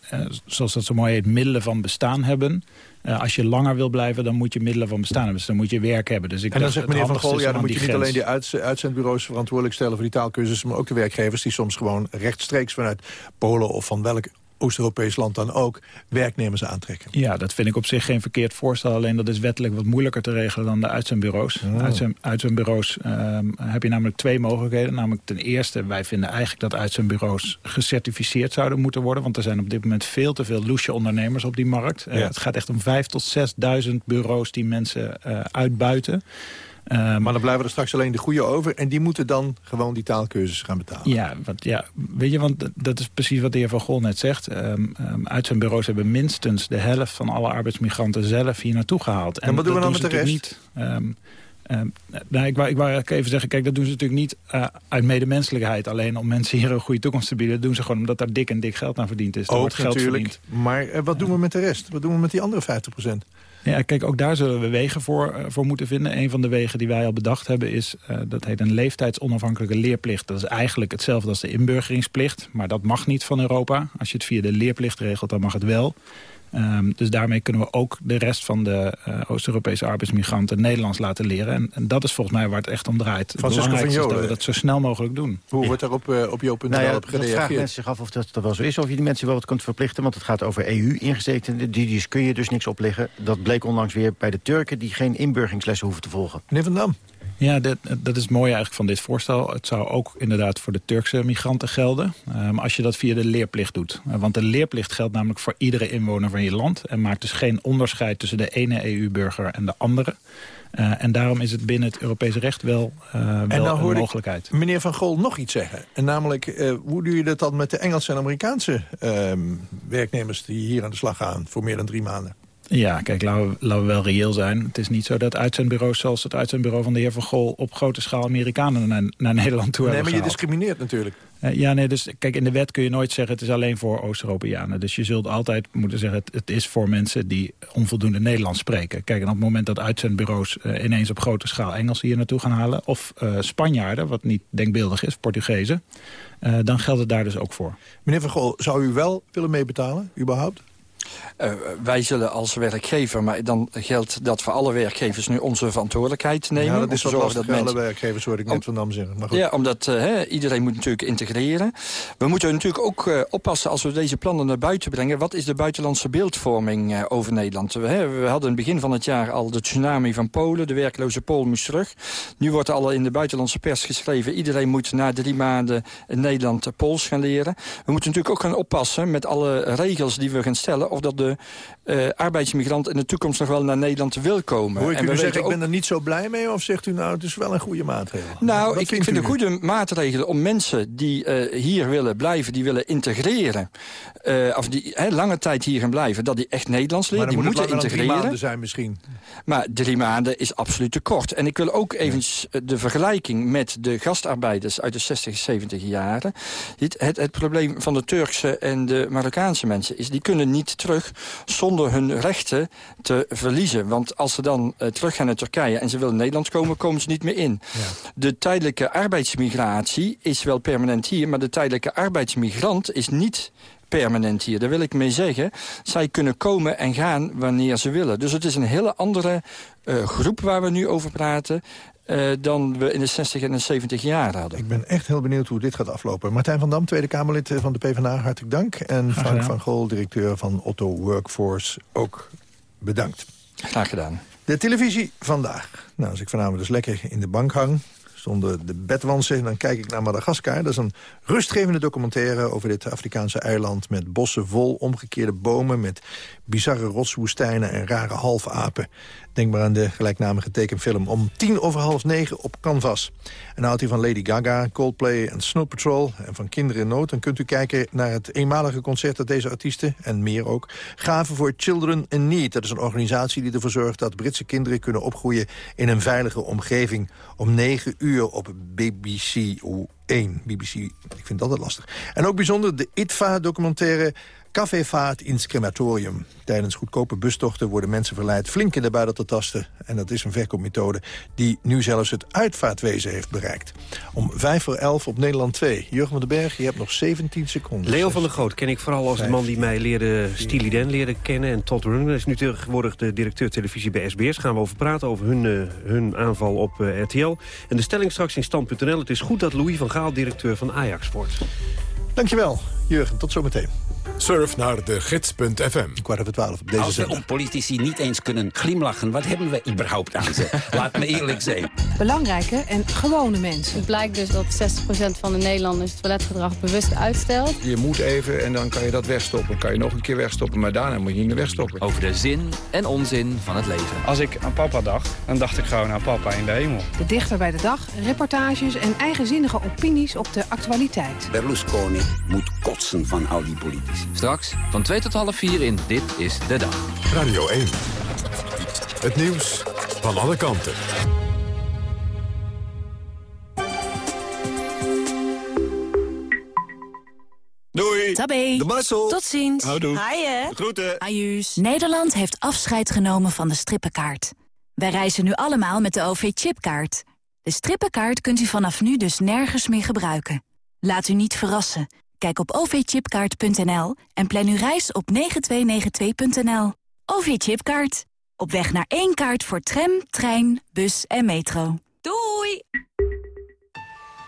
zoals dat zo mooi heet, middelen van bestaan hebben. als je langer wil blijven, dan moet je middelen van bestaan hebben. Dus dan moet je werk hebben. Dus ik en dan zegt meneer Van Gol, ja, dan moet je niet alleen die uit, uitzendbureaus verantwoordelijk stellen voor die taalkursussen, maar ook de werkgevers die soms gewoon rechtstreeks vanuit Polen of van welk Oost-Europees land dan ook werknemers aantrekken. Ja, dat vind ik op zich geen verkeerd voorstel. Alleen dat is wettelijk wat moeilijker te regelen dan de uitzendbureaus. Oh. Uitzend, uitzendbureaus um, heb je namelijk twee mogelijkheden. Namelijk ten eerste, wij vinden eigenlijk dat uitzendbureaus gecertificeerd zouden moeten worden. Want er zijn op dit moment veel te veel loesje ondernemers op die markt. Ja. Uh, het gaat echt om 5.000 tot 6.000 bureaus die mensen uh, uitbuiten. Um, maar dan blijven er straks alleen de goede over... en die moeten dan gewoon die taalkursus gaan betalen. Ja, wat, ja weet je, want dat is precies wat de heer Van Gol net zegt. Um, um, uit zijn bureaus hebben minstens de helft van alle arbeidsmigranten zelf hier naartoe gehaald. En, en wat doen we dan met de rest? Niet, um, nou, ik wou, ik wou even zeggen, kijk, dat doen ze natuurlijk niet uh, uit medemenselijkheid. Alleen om mensen hier een goede toekomst te bieden. Dat doen ze gewoon omdat daar dik en dik geld aan verdiend is. Ook geld natuurlijk. Verdiend. Maar uh, wat doen we met de rest? Wat doen we met die andere 50 procent? Ja, kijk, ook daar zullen we wegen voor, uh, voor moeten vinden. Een van de wegen die wij al bedacht hebben is... Uh, dat heet een leeftijdsonafhankelijke leerplicht. Dat is eigenlijk hetzelfde als de inburgeringsplicht. Maar dat mag niet van Europa. Als je het via de leerplicht regelt, dan mag het wel. Um, dus daarmee kunnen we ook de rest van de uh, Oost-Europese arbeidsmigranten Nederlands laten leren. En, en, dat is volgens mij waar het echt om draait. Het belangrijkste is dat we dat zo snel mogelijk doen. Hoe wordt daar op, uh, op jouw.nl nou ja, op gereageerd? vragen mensen zich af of dat, dat wel zo is. Of je die mensen wel wat kunt verplichten. Want het gaat over EU-ingezeten. Die, die kun je dus niks opleggen. Dat bleek onlangs weer bij de Turken die geen inburgeringslessen hoeven te volgen. Meneer Van Dam. Ja, dat, dat is mooi eigenlijk van dit voorstel. Het zou ook inderdaad voor de Turkse migranten gelden. Um, als je dat via de leerplicht doet. Uh, want de leerplicht geldt namelijk voor iedere inwoner van je land. En maakt dus geen onderscheid tussen de ene EU-burger en de andere. Uh, en daarom is het binnen het Europese recht wel, uh, wel nou een mogelijkheid. Ik meneer Van Gol nog iets zeggen. En namelijk, uh, hoe doe je dat dan met de Engelse en Amerikaanse ehm, werknemers... die hier aan de slag gaan voor meer dan drie maanden? Ja, kijk, laten we, laten we wel reëel zijn. Het is niet zo dat uitzendbureaus zoals het uitzendbureau van de heer Van Gol... op grote schaal Amerikanen naar, naar Nederland toe Nee, hebben maar je discrimineert natuurlijk. Eh, ja, nee, dus kijk, in de wet kun je nooit zeggen... het is alleen voor Oost-Europeanen. Dus je zult altijd moeten zeggen... Het, het is voor mensen die onvoldoende Nederlands spreken. Kijk, en op het moment dat uitzendbureaus... eh, ineens op grote schaal Engels hier naartoe gaan halen... of eh, Spanjaarden, wat niet denkbeeldig is, Portugezen... dan geldt het daar dus ook voor. Meneer Van Gol, zou u wel willen meebetalen, überhaupt? Eh, wij zullen als werkgever, maar dan geldt dat voor alle werkgevers nu onze verantwoordelijkheid nemen. ja, dat is wel lastig. dat Alle mensen... werkgevers hoorde ik net van Dam zeggen. Maar goed. Ja, omdat eh, iedereen moet natuurlijk integreren. We moeten natuurlijk ook eh, oppassen als we deze plannen naar buiten brengen. Wat is de buitenlandse beeldvorming over Nederland? We, we hadden in het begin van het jaar al de tsunami van Polen. De werkloze Pool moest terug. Nu wordt er al in de buitenlandse pers geschreven... iedereen moet na drie maanden in Nederland Pools gaan leren. We moeten natuurlijk ook gaan oppassen met alle regels die we gaan stellen... of dat de eh, arbeidsmigrant in de toekomst nog wel naar Nederland wil komen. Hoor ik En u nu zeggen, ik ben er niet zo blij mee? Of zegt u nou, het is wel een goede maatregel? nou, Wat ik, vind een goede maatregel om mensen die eh, hier willen blijven, die willen integreren, eh, of die hè, lange tijd hier gaan blijven, dat die echt Nederlands leren, die moet moeten dan drie integreren. maanden zijn misschien. Maar drie maanden is absoluut te kort. En ik wil ook even de vergelijking met de gastarbeiders uit de 60, 70 jaren. Het, het, het probleem van de Turkse en de Marokkaanse mensen is... die kunnen niet terug zonder hun rechten te verliezen. Want als ze dan eh, terug gaan naar Turkije en ze willen Nederland komen... komen ze niet meer in. De tijdelijke arbeidsmigratie is wel permanent hier... maar de tijdelijke arbeidsmigrant is niet permanent hier. Daar wil ik mee zeggen. Zij kunnen komen en gaan wanneer ze willen. Dus het is een hele andere eh, groep waar we nu over praten... eh, dan we in de 60 en de 70 jaar hadden. Ik ben echt heel benieuwd hoe dit gaat aflopen. Martijn van Dam, Tweede Kamerlid eh, van de PvdA, hartelijk dank. En Frank van Gol, directeur van Otto Workforce, ook bedankt. Graag gedaan. De televisie vandaag. Nou, als ik vanavond dus lekker in de bank hang... zonder de bedwansen, dan kijk ik naar Madagaskar. Dat is een rustgevende documentaire over dit Afrikaanse eiland... met bossen vol omgekeerde bomen, met bizarre rotswoestijnen... en rare halfapen. Denk maar aan de gelijknamige tekenfilm om tien over half negen op Canvas. En houdt u van Lady Gaga, Coldplay en Snow Patrol... en van Kinderen in Nood, dan kunt u kijken naar het eenmalige concert... dat deze artiesten, en meer ook, gaven voor Children in Need. Dat is een organisatie die ervoor zorgt dat Britse kinderen kunnen opgroeien... in een veilige omgeving om negen uur op BBC 1. BBC, ik vind dat altijd lastig. En ook bijzonder de ITVA-documentaire Cafévaart in crematorium. Tijdens goedkope bustochten worden mensen verleid flink in de buidel te tasten. En dat is een verkoopmethode die nu zelfs het uitvaartwezen heeft bereikt. Om vijf voor elf op Nederland 2. Jurgen van den Berg, je hebt nog 17 seconden. Leo van der Groot ken ik vooral als de man die mij leerde Steely Dan leerde kennen. En Todd Rundgren is nu tegenwoordig de directeur televisie bij SBS. Gaan we over praten, over hun, eh, hun aanval op eh, RTL. En de stelling straks in stand.nl. Het is goed dat Louis van Gaal directeur van Ajax wordt. Dankjewel, Jurgen. Tot zometeen. Surf naar de gids.fm. Kwart over twaalf op deze Als we zender. om politici niet eens kunnen glimlachen, wat hebben we überhaupt aan ze? [laughs] Laat me eerlijk zijn. Belangrijke en gewone mensen. Het blijkt dus dat 60% van de Nederlanders het toiletgedrag bewust uitstelt. Je moet even en dan kan je dat wegstoppen. Kan je nog een keer wegstoppen, maar daarna moet je niet meer wegstoppen. Over de zin en onzin van het leven. Als ik aan papa dacht, dan dacht ik gewoon aan papa in de hemel. De dichter bij de dag, reportages en eigenzinnige opinies op de actualiteit. Berlusconi moet kotsen van al die politici. Straks van 2 tot half 4 in Dit is de Dag. Radio 1. Het nieuws van alle kanten. Doei. Tabé. De Marcel. Tot ziens. Houdoe. Haaien. Groeten. Ajuus. Nederland heeft afscheid genomen van de strippenkaart. Wij reizen nu allemaal met de OV-chipkaart. De strippenkaart kunt u vanaf nu dus nergens meer gebruiken. Laat u niet verrassen. Kijk op ovchipkaart.nl en plan uw reis op 9292.nl. OV-chipkaart. Op weg naar één kaart voor tram, trein, bus en metro. Doei!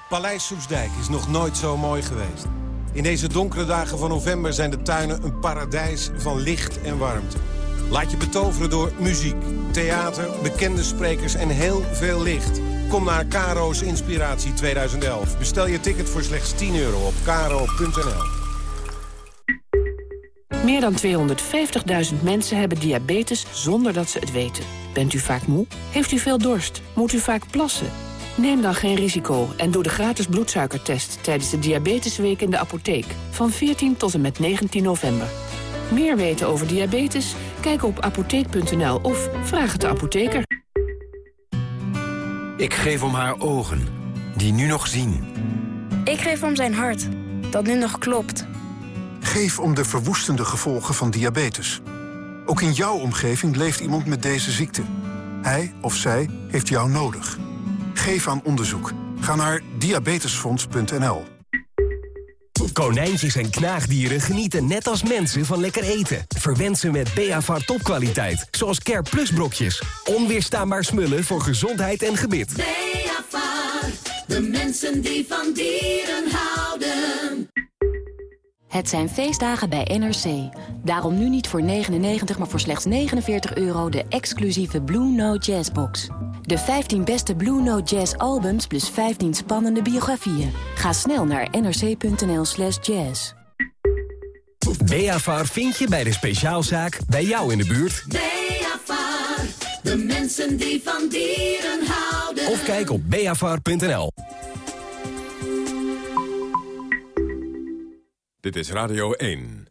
Paleis Soesdijk is nog nooit zo mooi geweest. In deze donkere dagen van november zijn de tuinen een paradijs van licht en warmte. Laat je betoveren door muziek, theater, bekende sprekers en heel veel licht. Kom naar Caro's Inspiratie 2011. Bestel je ticket voor slechts 10 euro op caro.nl. Meer dan 250.000 mensen hebben diabetes zonder dat ze het weten. Bent u vaak moe? Heeft u veel dorst? Moet u vaak plassen? Neem dan geen risico en doe de gratis bloedsuikertest... tijdens de Diabetesweek in de apotheek van 14 tot en met 19 november. Meer weten over diabetes? Kijk op apotheek.nl of vraag het de apotheker. Ik geef om haar ogen, die nu nog zien. Ik geef om zijn hart, dat nu nog klopt. Geef om de verwoestende gevolgen van diabetes. Ook in jouw omgeving leeft iemand met deze ziekte. Hij of zij heeft jou nodig. Geef aan onderzoek. Ga naar diabetesfonds.nl. Konijntjes en knaagdieren genieten net als mensen van lekker eten. Verwend ze met Beavar topkwaliteit, zoals Care Plus brokjes. Onweerstaanbaar smullen voor gezondheid en gebit. Beavar, de mensen die van dieren houden. Het zijn feestdagen bij NRC. Daarom nu niet voor 99, maar voor slechts 49 euro de exclusieve Blue Note Jazz box. De 15 beste Blue Note Jazz albums plus 15 spannende biografieën. Ga snel naar nrc.nl slash jazz. Beavar vind je bij de speciaalzaak bij jou in de buurt. Beavar, de mensen die van dieren houden. Of kijk op beavar.nl. Dit is Radio 1.